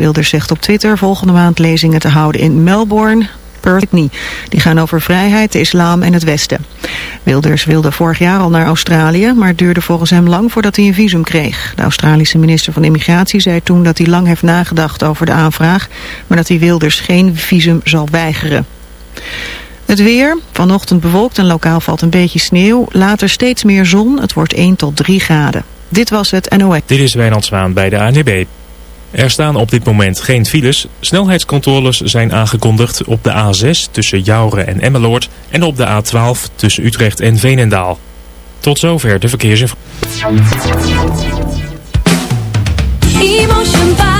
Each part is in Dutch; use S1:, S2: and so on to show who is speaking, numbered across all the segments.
S1: Wilders zegt op Twitter volgende maand lezingen te houden in Melbourne, Perth niet. Die gaan over vrijheid, de islam en het Westen. Wilders wilde vorig jaar al naar Australië, maar het duurde volgens hem lang voordat hij een visum kreeg. De Australische minister van Immigratie zei toen dat hij lang heeft nagedacht over de aanvraag, maar dat hij Wilders geen visum zal weigeren. Het weer, vanochtend bewolkt en lokaal valt een beetje sneeuw. Later steeds meer zon, het wordt 1 tot 3 graden. Dit was het NOS.
S2: Dit is Wijnand Zwaan bij de ANB. Er staan op dit moment geen files. Snelheidscontroles zijn aangekondigd op de A6 tussen Jouren en Emmeloord... en op de A12 tussen Utrecht en Veenendaal. Tot zover de verkeersinformatie.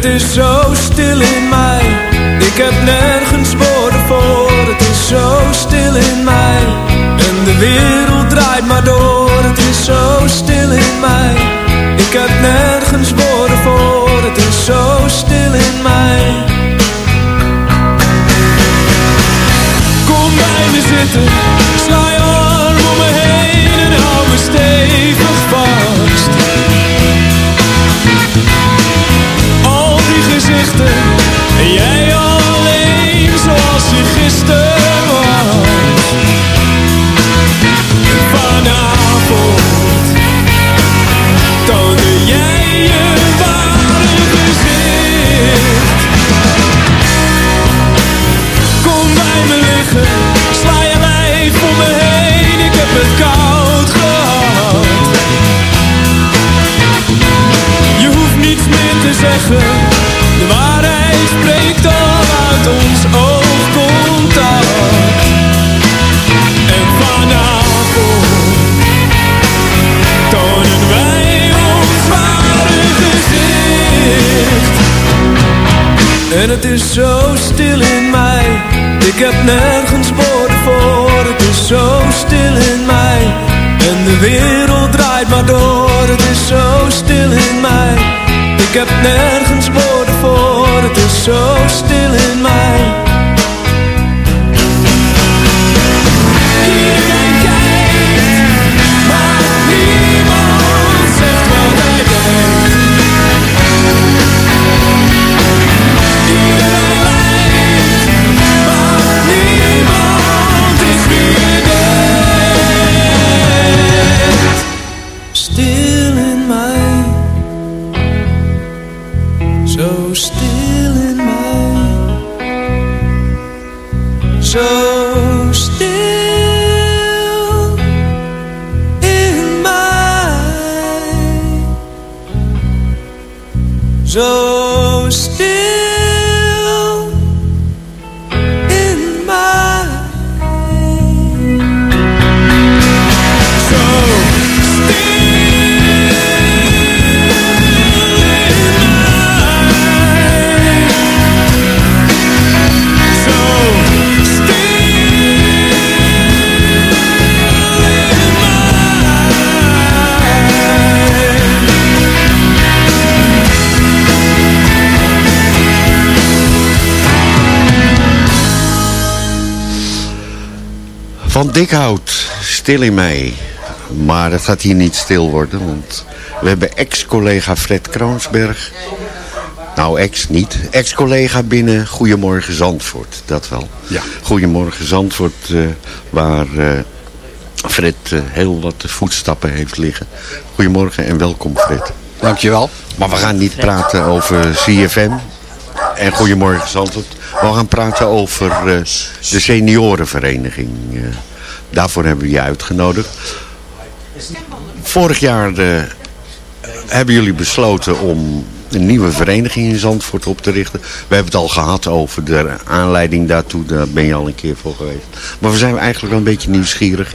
S3: het is zo stil in mij. Ik heb nergens te zeggen. De waarheid spreekt al uit ons oogcontact. En vanavond tonen wij ons ware gezicht. En het is zo stil in mij, ik heb nergens woorden voor. Het is zo stil in mij, en de wereld draait maar door. Het is zo stil in mij, ik heb nergens woorden voor. Het is zo stil in mij. Stil in mij.
S4: Maar het gaat hier niet stil worden, want we hebben ex-collega Fred Kroonsberg. Nou, ex niet. Ex-collega binnen Goedemorgen Zandvoort, dat wel.
S5: Ja.
S4: Goedemorgen Zandvoort, eh, waar eh, Fred eh, heel wat voetstappen heeft liggen. Goedemorgen en welkom Fred.
S5: Dankjewel.
S4: Maar we gaan niet praten over CFM en Goedemorgen Zandvoort. We gaan praten over eh, de seniorenvereniging. Daarvoor hebben we je uitgenodigd. Vorig jaar eh, hebben jullie besloten om een nieuwe vereniging in Zandvoort op te richten. We hebben het al gehad over de aanleiding daartoe. Daar ben je al een keer voor geweest. Maar we zijn eigenlijk wel een beetje nieuwsgierig.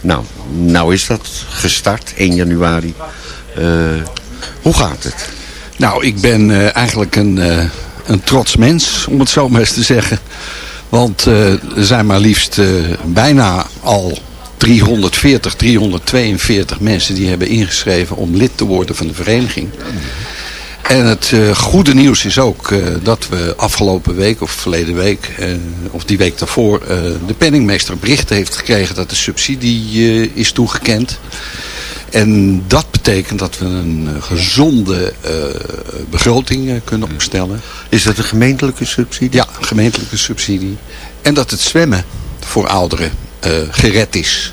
S4: Nou, nou is dat gestart 1 januari. Eh, hoe gaat het?
S5: Nou, ik ben eh, eigenlijk een, een trots mens, om het zo maar eens te zeggen. Want eh, er zijn maar liefst eh, bijna al 340, 342 mensen die hebben ingeschreven om lid te worden van de vereniging. En het eh, goede nieuws is ook dat we afgelopen week of verleden week, of die week daarvoor, de penningmeester bericht heeft gekregen dat de subsidie is toegekend. En dat betekent dat we een eh, gezonde eh, begroting eh, kunnen opstellen.
S4: Is dat een gemeentelijke subsidie?
S5: Ja, gemeentelijke subsidie. En dat het zwemmen voor ouderen gered is.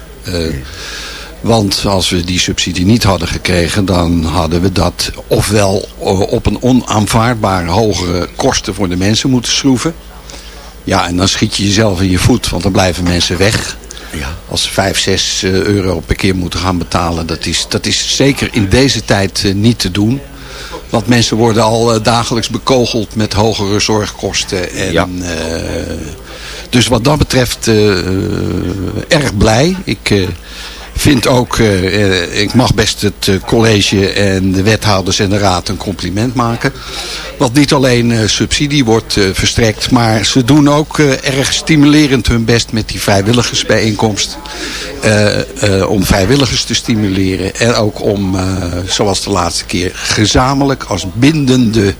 S5: Want als we die subsidie niet hadden gekregen, dan hadden we dat ofwel op een onaanvaardbare hogere kosten voor de mensen moeten schroeven. Ja, en dan schiet je jezelf in je voet, want dan blijven mensen weg.
S4: Ja.
S5: Als ze 5, 6 eh, euro per keer moeten gaan betalen, dat is, dat is zeker in deze tijd eh, niet te doen. Want mensen worden al eh, dagelijks bekogeld met hogere zorgkosten. En,
S4: Ja.
S5: dus wat dat betreft erg blij. Ik vind ook, eh, eh, ik mag best het eh, college en de wethouders en de raad een compliment maken. Want niet alleen subsidie wordt verstrekt, maar ze doen ook erg stimulerend hun best met die vrijwilligersbijeenkomst. Om vrijwilligers te stimuleren en ook om, zoals de laatste keer, gezamenlijk als bindende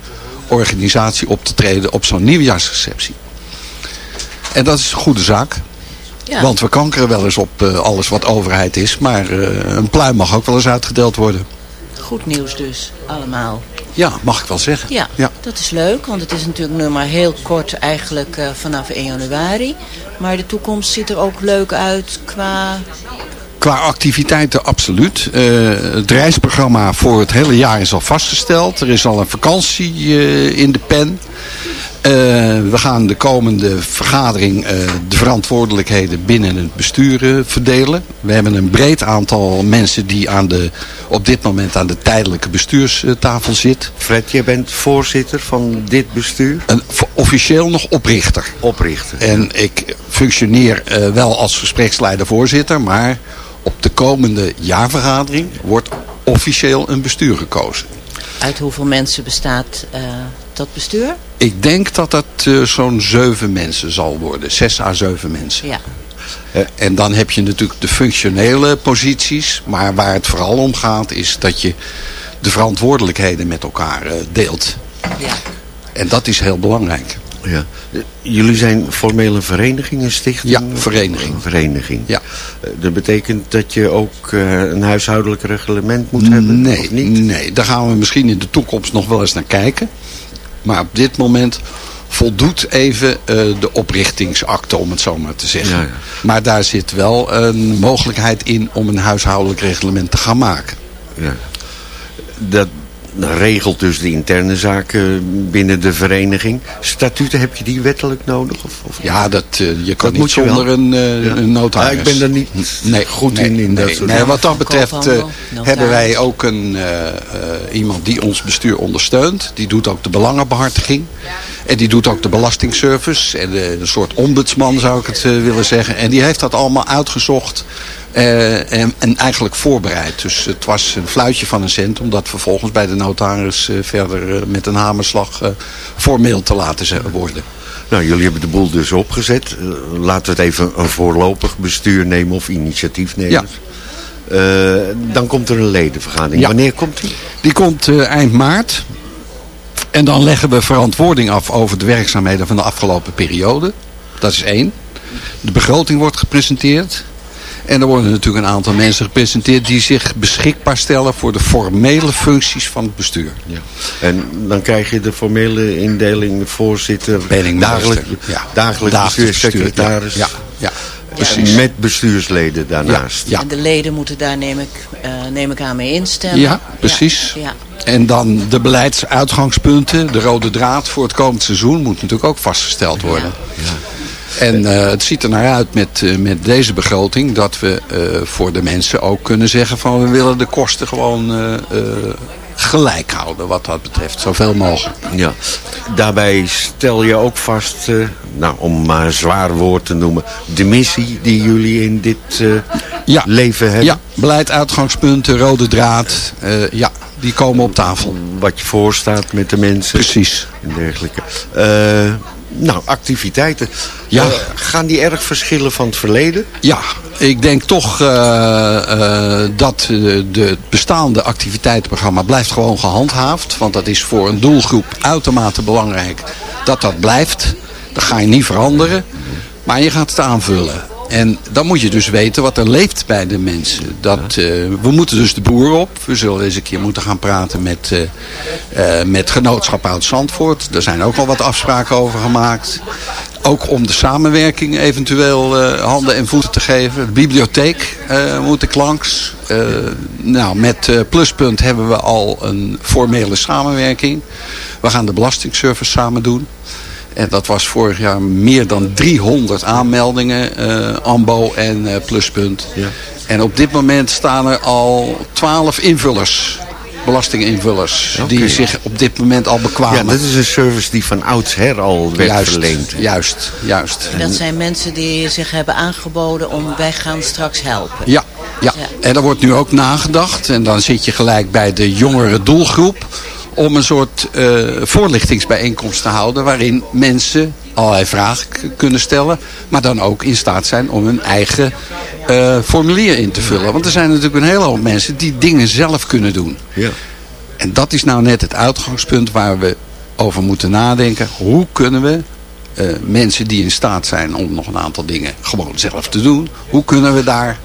S5: organisatie op te treden op zo'n nieuwjaarsreceptie. En dat is een goede zaak.
S6: Ja.
S5: Want we kankeren wel eens op eh, alles wat overheid is. Maar eh, een pluim mag ook wel eens uitgedeeld worden.
S6: Goed nieuws dus, allemaal.
S5: Ja, mag ik wel zeggen.
S6: Ja,
S5: Ja.
S6: dat is leuk, want het is natuurlijk nu maar heel kort eigenlijk eh, vanaf 1 januari. Maar de toekomst ziet er ook leuk uit qua...
S5: Qua activiteiten absoluut. Het reisprogramma voor het hele jaar is al vastgesteld. Er is al een vakantie in de pen. Eh, we gaan de komende vergadering eh, de verantwoordelijkheden binnen het bestuur eh, verdelen. We hebben een breed aantal mensen die aan de, op dit moment aan de tijdelijke bestuurstafel zit.
S4: Fred, jij bent voorzitter van dit bestuur?
S5: Een, officieel nog oprichter.
S4: Oprichter.
S5: En ik functioneer eh, wel als gespreksleider voorzitter, maar op de komende jaarvergadering wordt officieel een bestuur gekozen.
S6: Uit hoeveel mensen bestaat eh, dat bestuur?
S5: Ik denk dat dat eh, zo'n zeven mensen zal worden. Zes à zeven mensen.
S6: Ja.
S5: Eh, en dan heb je natuurlijk de functionele posities. Maar waar het vooral om gaat is dat je de verantwoordelijkheden met elkaar eh, deelt.
S6: Ja.
S5: En dat is heel belangrijk.
S4: Ja. Jullie zijn formeel een vereniging, een stichting?
S5: Ja, vereniging.
S4: Een vereniging.
S5: Ja.
S4: Dat betekent dat je ook eh, een huishoudelijk reglement moet hebben?
S5: Nee,
S4: of niet?
S5: nee, daar gaan we misschien in de toekomst nog wel eens naar kijken. Maar op dit moment voldoet even eh, de oprichtingsakte, om het zo maar te zeggen.
S4: Ja, ja.
S5: Maar daar zit wel een mogelijkheid in om een huishoudelijk reglement te gaan maken.
S4: Ja. Dat regelt dus de interne zaken binnen de vereniging. Statuten, heb je die wettelijk nodig? Of, of
S5: Ja, dat, eh, je kan
S4: Dat
S5: niet zonder een, eh,
S4: Ja.
S5: een notaris.
S4: Ja, ik ben daar niet
S5: nee,
S4: goed
S5: nee,
S4: in, in dat
S5: nee,
S4: soort
S5: nee,
S4: dingen.
S5: Wat dat betreft eh, hebben wij ook een, eh, eh, iemand die ons bestuur ondersteunt. Die doet ook de belangenbehartiging. En die doet ook de belastingservice. En de, een soort ombudsman zou ik het willen zeggen. En die heeft dat allemaal uitgezocht. Eh, en, en eigenlijk voorbereid. Dus het was een fluitje van een cent. Om dat vervolgens bij de notaris eh, verder eh, met een hamerslag formeel te laten worden.
S4: Nou, jullie hebben de boel dus opgezet. Laten we het even een voorlopig bestuur nemen of initiatiefnemers. Eh, dan komt er een ledenvergadering.
S5: Ja.
S4: Wanneer komt die?
S5: Die komt eind maart. En dan leggen we verantwoording af over de werkzaamheden van de afgelopen periode. Dat is één. De begroting wordt gepresenteerd. En er worden natuurlijk een aantal mensen gepresenteerd die zich beschikbaar stellen voor de formele functies van het bestuur.
S4: Ja. En dan krijg je de formele indeling voorzitter,
S5: Penningmeester,
S4: dagelijk,
S5: ja.
S4: dagelijks bestuurssecretaris.
S5: Ja, ja,
S4: Precies. Met bestuursleden daarnaast.
S5: Ja.
S6: En de leden moeten daar, neem ik, eh, neem ik aan, mee instemmen.
S5: Ja, precies.
S6: Ja.
S5: En dan de beleidsuitgangspunten, de rode draad voor het komend seizoen moet natuurlijk ook vastgesteld worden. En eh, het ziet er naar uit met, eh, met deze begroting dat we eh, voor de mensen ook kunnen zeggen van we willen de kosten gewoon gelijk houden wat dat betreft, zoveel mogelijk.
S4: Ja. Daarbij stel je ook vast, nou, om maar een zwaar woord te noemen, de missie die jullie in dit
S5: Ja.
S4: leven hebben.
S5: Ja, beleid, uitgangspunten, rode draad, ja, die komen op tafel.
S4: Wat je voorstaat met de mensen.
S5: Precies.
S4: En dergelijke. Nou, activiteiten.
S5: Ja.
S4: Eh, gaan die erg verschillen van het verleden?
S5: Ja, ik denk toch eh, eh, dat de, het bestaande activiteitenprogramma blijft gewoon gehandhaafd. Want dat is voor een doelgroep uitermate belangrijk dat dat blijft. Dat ga je niet veranderen. Maar je gaat het aanvullen. En dan moet je dus weten wat er leeft bij de mensen. Dat, eh, we moeten dus de boer op. We zullen eens een keer moeten gaan praten met, eh, eh, met Genootschap Oud Zandvoort. Er zijn ook al wat afspraken over gemaakt. Ook om de samenwerking eventueel handen en voeten te geven. De bibliotheek moet ik langs. Nou, met Pluspunt hebben we al een formele samenwerking. We gaan de belastingservice samen doen. En dat was vorig jaar meer dan 300 aanmeldingen, eh, AMBO en eh, Pluspunt.
S4: Ja.
S5: En op dit moment staan er al 12 invullers, belastinginvullers, die zich op dit moment al bekwamen.
S4: Ja, dat is een service die van oudsher al werd
S5: juist,
S4: verleend.
S5: juist, juist.
S6: Dat zijn mensen die zich hebben aangeboden om wij gaan straks helpen.
S5: Ja, ja.
S6: Ja.
S5: en er wordt nu ook nagedacht. En dan zit je gelijk bij de jongere doelgroep. Om een soort eh, voorlichtingsbijeenkomst te houden. Waarin mensen allerlei vragen kunnen stellen. Maar dan ook in staat zijn om hun eigen eh, formulier in te vullen. Want er zijn natuurlijk een hele hoop mensen die dingen zelf kunnen doen.
S4: Ja.
S5: En dat is nou net het uitgangspunt waar we over moeten nadenken. Hoe kunnen we eh, mensen die in staat zijn om nog een aantal dingen gewoon zelf te doen. Hoe kunnen we daar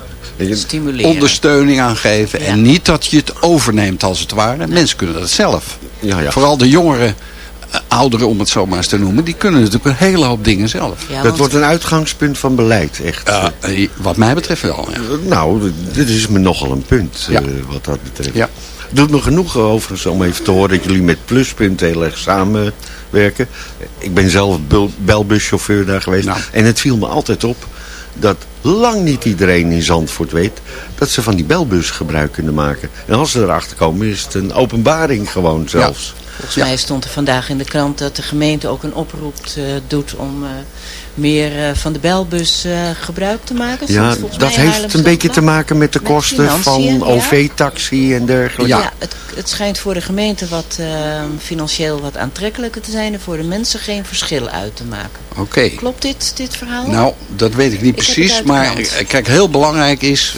S6: Stimuleren.
S5: ondersteuning aan geven.
S6: Ja.
S5: En niet dat je het overneemt als het ware. Mensen kunnen dat zelf.
S4: Ja, ja.
S5: Vooral de jongeren, eh, ouderen om het zo maar eens te noemen. Die kunnen natuurlijk een hele hoop dingen zelf.
S6: Ja,
S4: dat wordt een uitgangspunt van beleid, echt.
S5: Ja, eh, wat mij betreft wel. Ja.
S4: Nou, dit is me nogal een punt,
S5: Ja.
S4: eh, wat dat betreft.
S5: Ja.
S4: Doet me genoeg overigens om even te horen dat jullie met Pluspunt heel erg samen werken. Ik ben zelf bel- belbuschauffeur daar geweest. En het viel me altijd op dat lang niet iedereen in Zandvoort weet dat ze van die belbus gebruik kunnen maken. En als ze erachter komen is het een openbaring gewoon zelfs.
S6: Volgens mij stond er vandaag in de krant dat de gemeente ook een oproep eh, doet om eh, meer eh, van de belbus gebruik te maken.
S4: Ja, dat heeft een beetje te maken met de
S6: Met
S4: kosten van. OV-taxi en dergelijke.
S6: Ja, het, het schijnt voor de gemeente wat financieel wat aantrekkelijker te zijn en voor de mensen geen verschil uit te maken.
S5: Oké.
S6: Klopt dit, dit verhaal?
S5: Nou, dat weet ik niet precies. Maar kijk, heel belangrijk is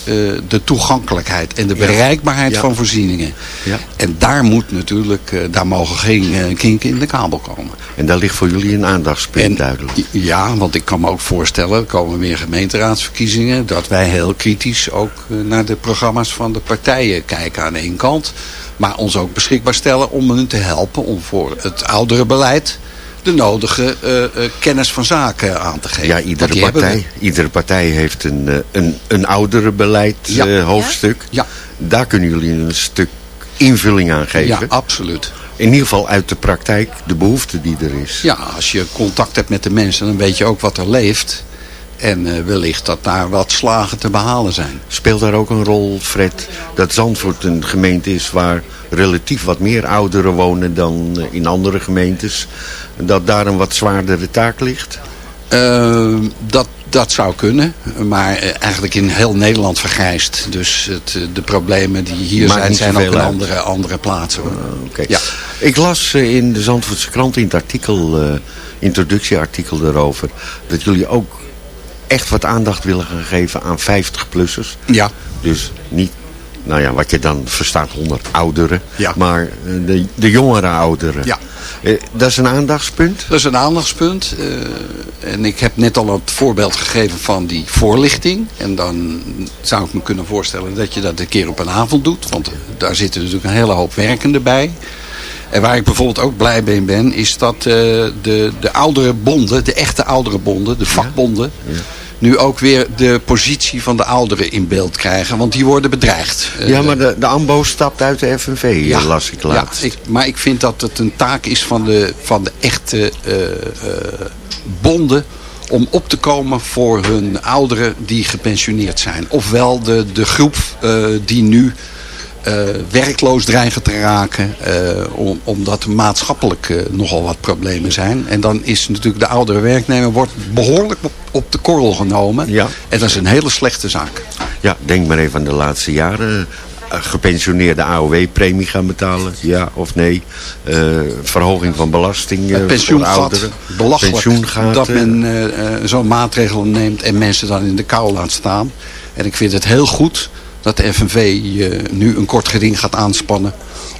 S5: de toegankelijkheid en de bereikbaarheid
S4: Ja.
S5: van voorzieningen.
S4: Ja.
S5: En daar moet natuurlijk, daar mogen geen eh, kinken in de kabel komen.
S4: En daar ligt voor jullie een aandachtspunt duidelijk.
S5: Ja, want ik kan me ook voorstellen, er komen weer gemeenteraadsverkiezingen, dat wij heel kritisch ook eh, naar de programma's van de partijen kijken aan de ene kant. Maar ons ook beschikbaar stellen om hen te helpen om voor het oudere beleid de nodige eh, kennis van zaken aan te geven.
S4: Ja, iedere partij, iedere partij heeft een, eh, een, een ouderenbeleid
S5: Ja.
S4: hoofdstuk.
S5: Ja.
S4: Daar kunnen jullie een stuk invulling aan geven.
S5: Ja, absoluut.
S4: In ieder geval uit de praktijk, de behoefte die er is.
S5: Ja, als je contact hebt met de mensen, dan weet je ook wat er leeft. En eh, wellicht dat daar wat slagen te behalen zijn.
S4: Speelt daar ook een rol, Fred, dat Zandvoort een gemeente is waar relatief wat meer ouderen wonen dan eh, in andere gemeentes? Dat daar een wat zwaardere taak ligt?
S5: Eh, dat, dat zou kunnen, maar eh, eigenlijk in heel Nederland vergrijst. Dus het, eh, de problemen die hier
S4: Maakt
S5: zijn, zijn ook in andere, andere plaatsen. hoor. Ja.
S4: Ik las eh, in de Zandvoortse krant in het artikel, introductieartikel daarover, dat jullie ook echt wat aandacht willen gaan geven aan 50-plussers.
S5: Ja.
S4: Dus niet, nou ja, wat je dan verstaat onder ouderen,
S5: Ja.
S4: maar eh, de, de jongere ouderen.
S5: Ja.
S4: Eh, dat is een aandachtspunt?
S5: Dat is een aandachtspunt. eh, en ik heb net al het voorbeeld gegeven van die voorlichting. En dan zou ik me kunnen voorstellen dat je dat een keer op een avond doet. Want daar zitten natuurlijk een hele hoop werkenden bij. En waar ik bijvoorbeeld ook blij mee ben, is dat de, de oudere bonden, de echte oudere bonden, de vakbonden, nu ook weer de positie van de ouderen in beeld krijgen. Want die worden bedreigd. Eh,
S4: Ja, maar de, de AMBO stapt uit de FNV, ja, las ik laatst.
S5: ja, ik, maar ik vind dat het een taak is van de, van de echte eh, eh, bonden om op te komen voor hun ouderen die gepensioneerd zijn. Ofwel de, de groep eh, die nu eh, werkloos dreigen te raken, eh, om, omdat er maatschappelijk eh, nogal wat problemen zijn. En dan is natuurlijk de oudere werknemer wordt behoorlijk op, op de korrel genomen.
S4: Ja.
S5: En dat is een hele slechte zaak.
S4: Ja, denk maar even aan de laatste jaren. Gepensioneerde AOW-premie gaan betalen, ja of nee. Verhoging van belasting
S5: Het
S4: voor ouderen.
S5: belachelijk dat men zo'n maatregel neemt en mensen dan in de kou laat staan. En ik vind het heel goed dat de FNV nu een kort geding gaat aanspannen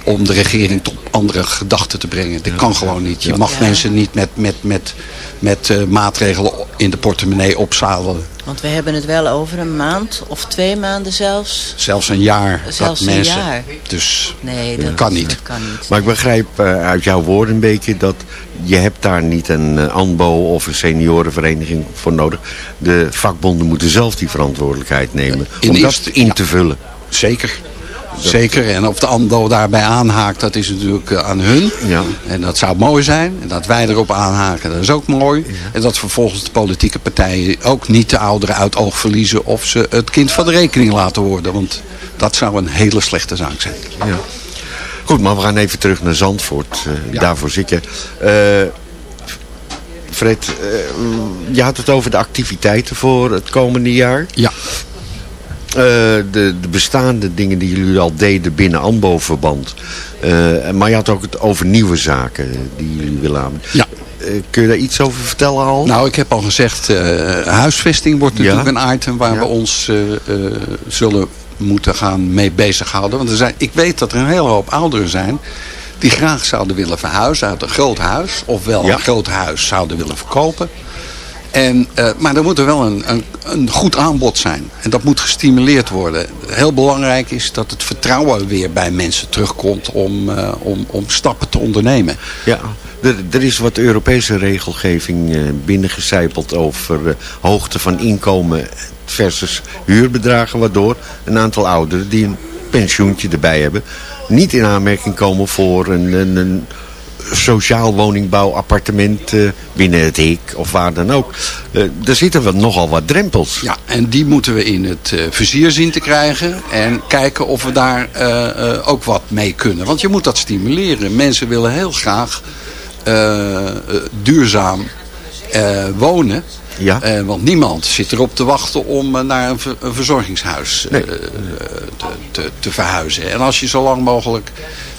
S5: om de regering tot andere gedachten te brengen. Dat kan gewoon niet. Je mag
S6: Ja.
S5: mensen niet met, met, met, met eh, maatregelen in de portemonnee opzadelen.
S6: Want we hebben het wel over een maand of twee maanden zelfs.
S5: Zelfs een jaar.
S6: Zelfs
S5: dat
S6: een
S5: mensen,
S6: jaar.
S5: Dus
S6: Nee, dat
S5: kan niet.
S6: Dat kan niet.
S4: Maar ik begrijp eh, uit jouw woorden een beetje dat je hebt daar niet een eh, ANBO of een seniorenvereniging voor nodig. De vakbonden moeten zelf die verantwoordelijkheid nemen
S5: In
S4: om dat in
S5: ja.
S4: te vullen.
S5: Zeker. Zeker. En of de ANDO daarbij aanhaakt, dat is natuurlijk eh, aan hun.
S4: Ja.
S5: En dat zou mooi zijn. En dat wij erop aanhaken, dat is ook mooi. En dat vervolgens de politieke partijen ook niet de ouderen uit oog verliezen... of ze het kind van de rekening laten worden. Want dat zou een hele slechte zaak zijn.
S4: Ja. Goed, maar we gaan even terug naar Zandvoort. Eh,
S5: Ja.
S4: Daarvoor zit je. Eh, Fred, eh, je had het over de activiteiten voor het komende jaar.
S5: Ja.
S4: Eh, de, de bestaande dingen die jullie al deden binnen ANBO-verband. Eh, maar je had ook het over nieuwe zaken die jullie willen aan.
S5: Ja.
S4: Eh, kun je daar iets over vertellen al?
S5: Nou, ik heb al gezegd, huisvesting wordt natuurlijk
S4: Ja.
S5: een item waar
S4: Ja.
S5: we ons zullen moeten gaan mee bezighouden. Want er zijn, ik weet dat er een hele hoop ouderen zijn die graag zouden willen verhuizen uit een groot huis. Ofwel
S4: Ja.
S5: een groot huis zouden willen verkopen. En, eh, maar er moet er wel een, een, een goed aanbod zijn. En dat moet gestimuleerd worden. Heel belangrijk is dat het vertrouwen weer bij mensen terugkomt om, eh, om, om stappen te ondernemen.
S4: Ja, er, er is wat Europese regelgeving eh, binnengecijpeld over hoogte van inkomen versus huurbedragen. Waardoor een aantal ouderen die een pensioentje erbij hebben niet in aanmerking komen voor een, een, een sociaal woningbouw, appartement binnen het hek of waar dan ook. Eh, er zitten wel nogal wat drempels.
S5: Ja, en die moeten we in het eh, vizier zien te krijgen. En kijken of we daar eh, ook wat mee kunnen. Want je moet dat stimuleren. Mensen willen heel graag duurzaam wonen.
S4: Ja.
S5: Want niemand zit erop te wachten om naar een, ver- een verzorgingshuis
S4: Nee.
S5: te, te, te verhuizen. En als je zo lang mogelijk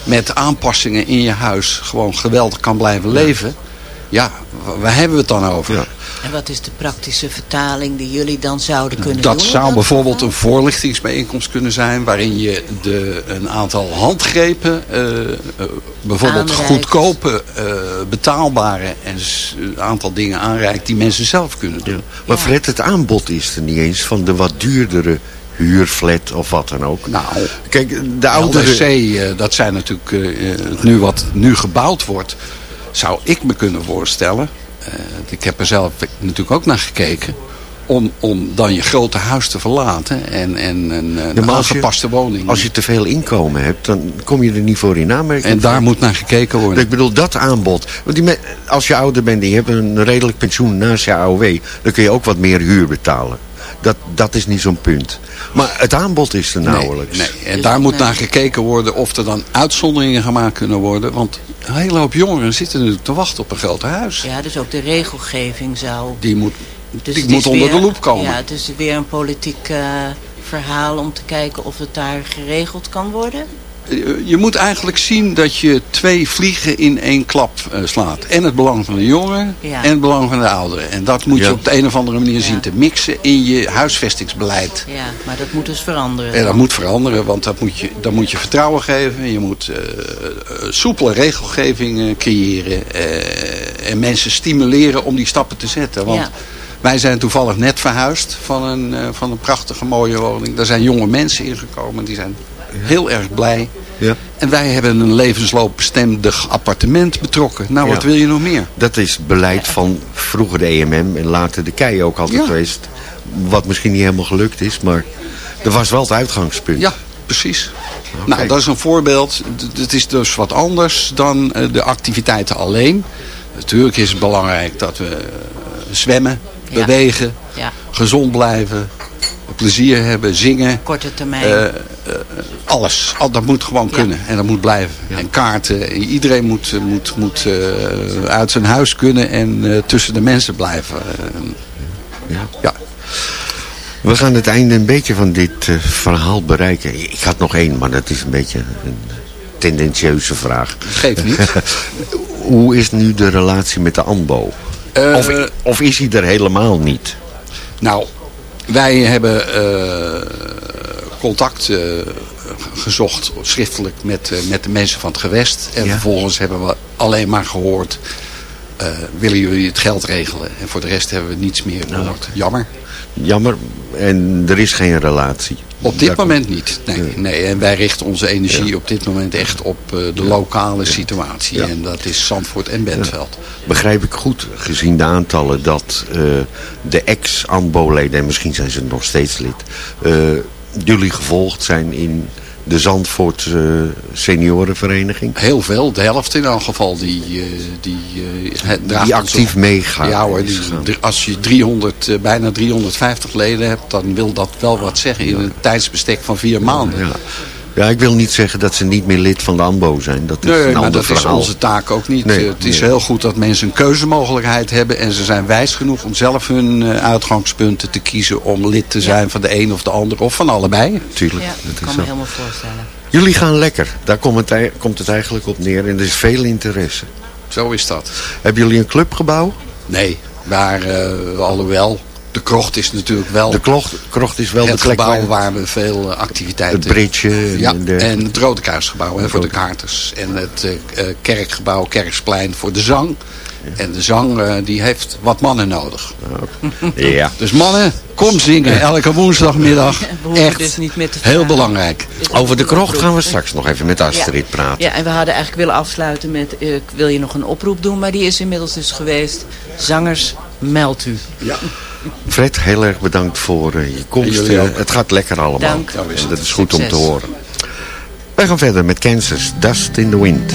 S5: met aanpassingen in je huis gewoon geweldig kan blijven leven. Ja, wa- waar hebben we het dan over?
S4: Ja.
S6: En wat is de praktische vertaling die jullie dan zouden kunnen
S5: Dat
S6: doen? in
S5: zou bijvoorbeeld
S6: geval?
S5: een voorlichtingsbijeenkomst kunnen zijn... waarin je de, een aantal handgrepen, eh, eh, bijvoorbeeld
S6: Aanreikt.
S5: goedkope, eh, betaalbare... en een aantal dingen aanreikt die mensen zelf kunnen doen.
S4: Maar Fred, het aanbod is er niet eens van de wat duurdere huurflat of wat dan ook.
S5: Nou,
S4: Kijk, de oudere...
S5: LDC, eh, dat zijn natuurlijk eh, nu wat nu gebouwd wordt... zou ik me kunnen voorstellen... eh, ik heb er zelf natuurlijk ook naar gekeken... Om, om dan je grote huis te verlaten en, en een, een
S4: Ja, je-
S5: aangepaste woning.
S4: Als je te veel inkomen hebt, dan kom je er niet voor in aanmerking.
S5: En daar moet naar gekeken worden.
S4: Ik bedoel, dat aanbod. Want die als je ouder bent en je hebt een redelijk pensioen naast je AOW... dan kun je ook wat meer huur betalen. Dat, dat is niet zo'n punt. Maar het aanbod is er nauwelijks.
S5: Nee, nee. En
S6: Dus
S5: daar moet
S6: nee.
S5: naar gekeken worden of er dan uitzonderingen gemaakt kunnen worden. Want een hele hoop jongeren zitten natuurlijk te wachten op een groot huis.
S6: Ja, dus ook de regelgeving zou...
S5: Die moet,
S6: Dus
S5: die moet onder
S6: weer-
S5: de loep komen.
S6: Ja, het is weer een politiek eh, verhaal om te kijken of het daar geregeld kan worden.
S5: Je- Je moet eigenlijk zien dat je twee vliegen in één klap eh, slaat. En het belang van de jongeren
S6: Ja.
S5: en het belang van de ouderen. En dat moet
S4: Ja.
S5: je op de een of andere manier
S6: Ja.
S5: zien te mixen in je huisvestingsbeleid.
S6: Ja, maar dat moet dus veranderen.
S5: En dat moet veranderen, want dat moet je, dan moet je vertrouwen geven. Je moet eh, eh, soepele regelgeving eh, creëren. eh, en mensen stimuleren om die stappen te zetten. Want
S6: Ja.
S5: wij zijn toevallig net verhuisd van een, eh, van een prachtige mooie woning. Daar zijn jonge mensen ingekomen. Die zijn heel erg blij.
S4: Ja.
S5: En wij hebben een levensloopbestendig appartement betrokken. Nou, wat
S4: Ja.
S5: wil je nog meer?
S4: Dat is beleid van vroeger de EMM en later de KEI ook altijd
S5: Ja.
S4: geweest. Wat misschien niet helemaal gelukt is, maar er was wel het uitgangspunt.
S5: Ja, precies. Nou, dat is een voorbeeld. Het is dus wat anders dan eh, de activiteiten alleen. Natuurlijk is het belangrijk dat we eh, zwemmen,
S6: Ja.
S5: bewegen,
S6: Ja,
S5: gezond blijven, plezier hebben, zingen.
S6: korte termijn.
S5: eh, eh, alles. Al, dat moet gewoon
S6: Ja.
S5: kunnen en dat moet blijven. En kaarten. Iedereen moet, eh, moet, moet eh, uit zijn huis kunnen en eh, tussen de mensen blijven. Eh,
S4: Ja.
S5: ja.
S4: We gaan het einde een beetje van dit verhaal bereiken. Ik had nog één, maar dat is een beetje een tendentieuze vraag.
S5: Geeft niet.
S4: Hoe is nu de relatie met de ANBO?
S5: Eh,
S4: Of, of is hij er helemaal niet?
S5: Nou, wij hebben eh, contact eh, gezocht schriftelijk met, eh, met de mensen van het gewest. En
S4: Ja.
S5: vervolgens hebben we alleen maar gehoord, eh, willen jullie het geld regelen? En voor de rest hebben we niets meer gehoord. Jammer.
S4: Jammer, en er is geen relatie.
S5: Op dit
S4: Daar-
S5: moment niet. Nee, nee. En wij richten onze energie op dit moment echt op eh, de lokale situatie. En dat is Zandvoort en Bentveld.
S4: Begrijp ik goed, gezien de aantallen, dat eh, de ex-ANBO-leden, en misschien zijn ze nog steeds lid, eh, jullie gevolgd zijn in de Zandvoort eh, seniorenvereniging?
S5: Heel veel, de helft in elk geval, die, eh, die, eh, het
S4: Die actief
S5: op.
S4: meegaan.
S5: Ja hoor, die, als je 300, eh, bijna 350 leden hebt, dan wil dat wel wat zeggen in een tijdsbestek van vier maanden.
S4: Ja. ja, ik wil niet zeggen dat ze niet meer lid van de ANBO zijn. Dat is
S5: Nee,
S4: een
S5: maar
S4: ander
S5: dat is onze taak ook niet.
S4: Nee,
S5: Eh, het is
S4: nee.
S5: heel goed dat mensen een keuzemogelijkheid hebben. En ze zijn wijs genoeg om zelf hun eh, uitgangspunten te kiezen om lid te zijn van de een of de ander. Of van allebei.
S4: Tuurlijk,
S6: ja,
S4: dat
S6: ik
S4: is
S6: kan me
S4: zo.
S6: helemaal voorstellen.
S4: Jullie gaan lekker. Daar komt het, komt het eigenlijk op neer. En er is veel interesse.
S5: Zo is dat.
S4: Hebben jullie een clubgebouw?
S5: Nee, maar eh, alhoewel, de krocht is natuurlijk wel
S4: De krocht, krocht is wel
S5: het
S4: de plek
S5: gebouw
S4: waar
S5: waar we veel eh,
S4: het
S5: activiteiten...
S4: bridge en
S5: Ja,
S4: de-
S5: en het Rode Kaarsgebouw hè, voor de kaarters. En het eh, eh, kerkgebouw, Kerksplein voor de zang. En de zang die heeft wat mannen nodig.
S4: Ja.
S5: Dus mannen, kom zingen elke woensdagmiddag.
S6: We hoeven
S5: Echt
S6: dus niet meer te
S5: heel belangrijk.
S4: Over de krocht gaan we straks nog even met Astrid
S6: Ja.
S4: praten.
S6: Ja, en we hadden eigenlijk willen afsluiten met... wil je nog een oproep doen? Maar die is inmiddels dus geweest. Zangers, meld u.
S4: Fred, heel erg bedankt voor eh, je komst. Eh, het gaat lekker allemaal.
S6: Dank.
S4: En dat is goed om te horen. Wij gaan verder met Kansas, Dust in the Wind.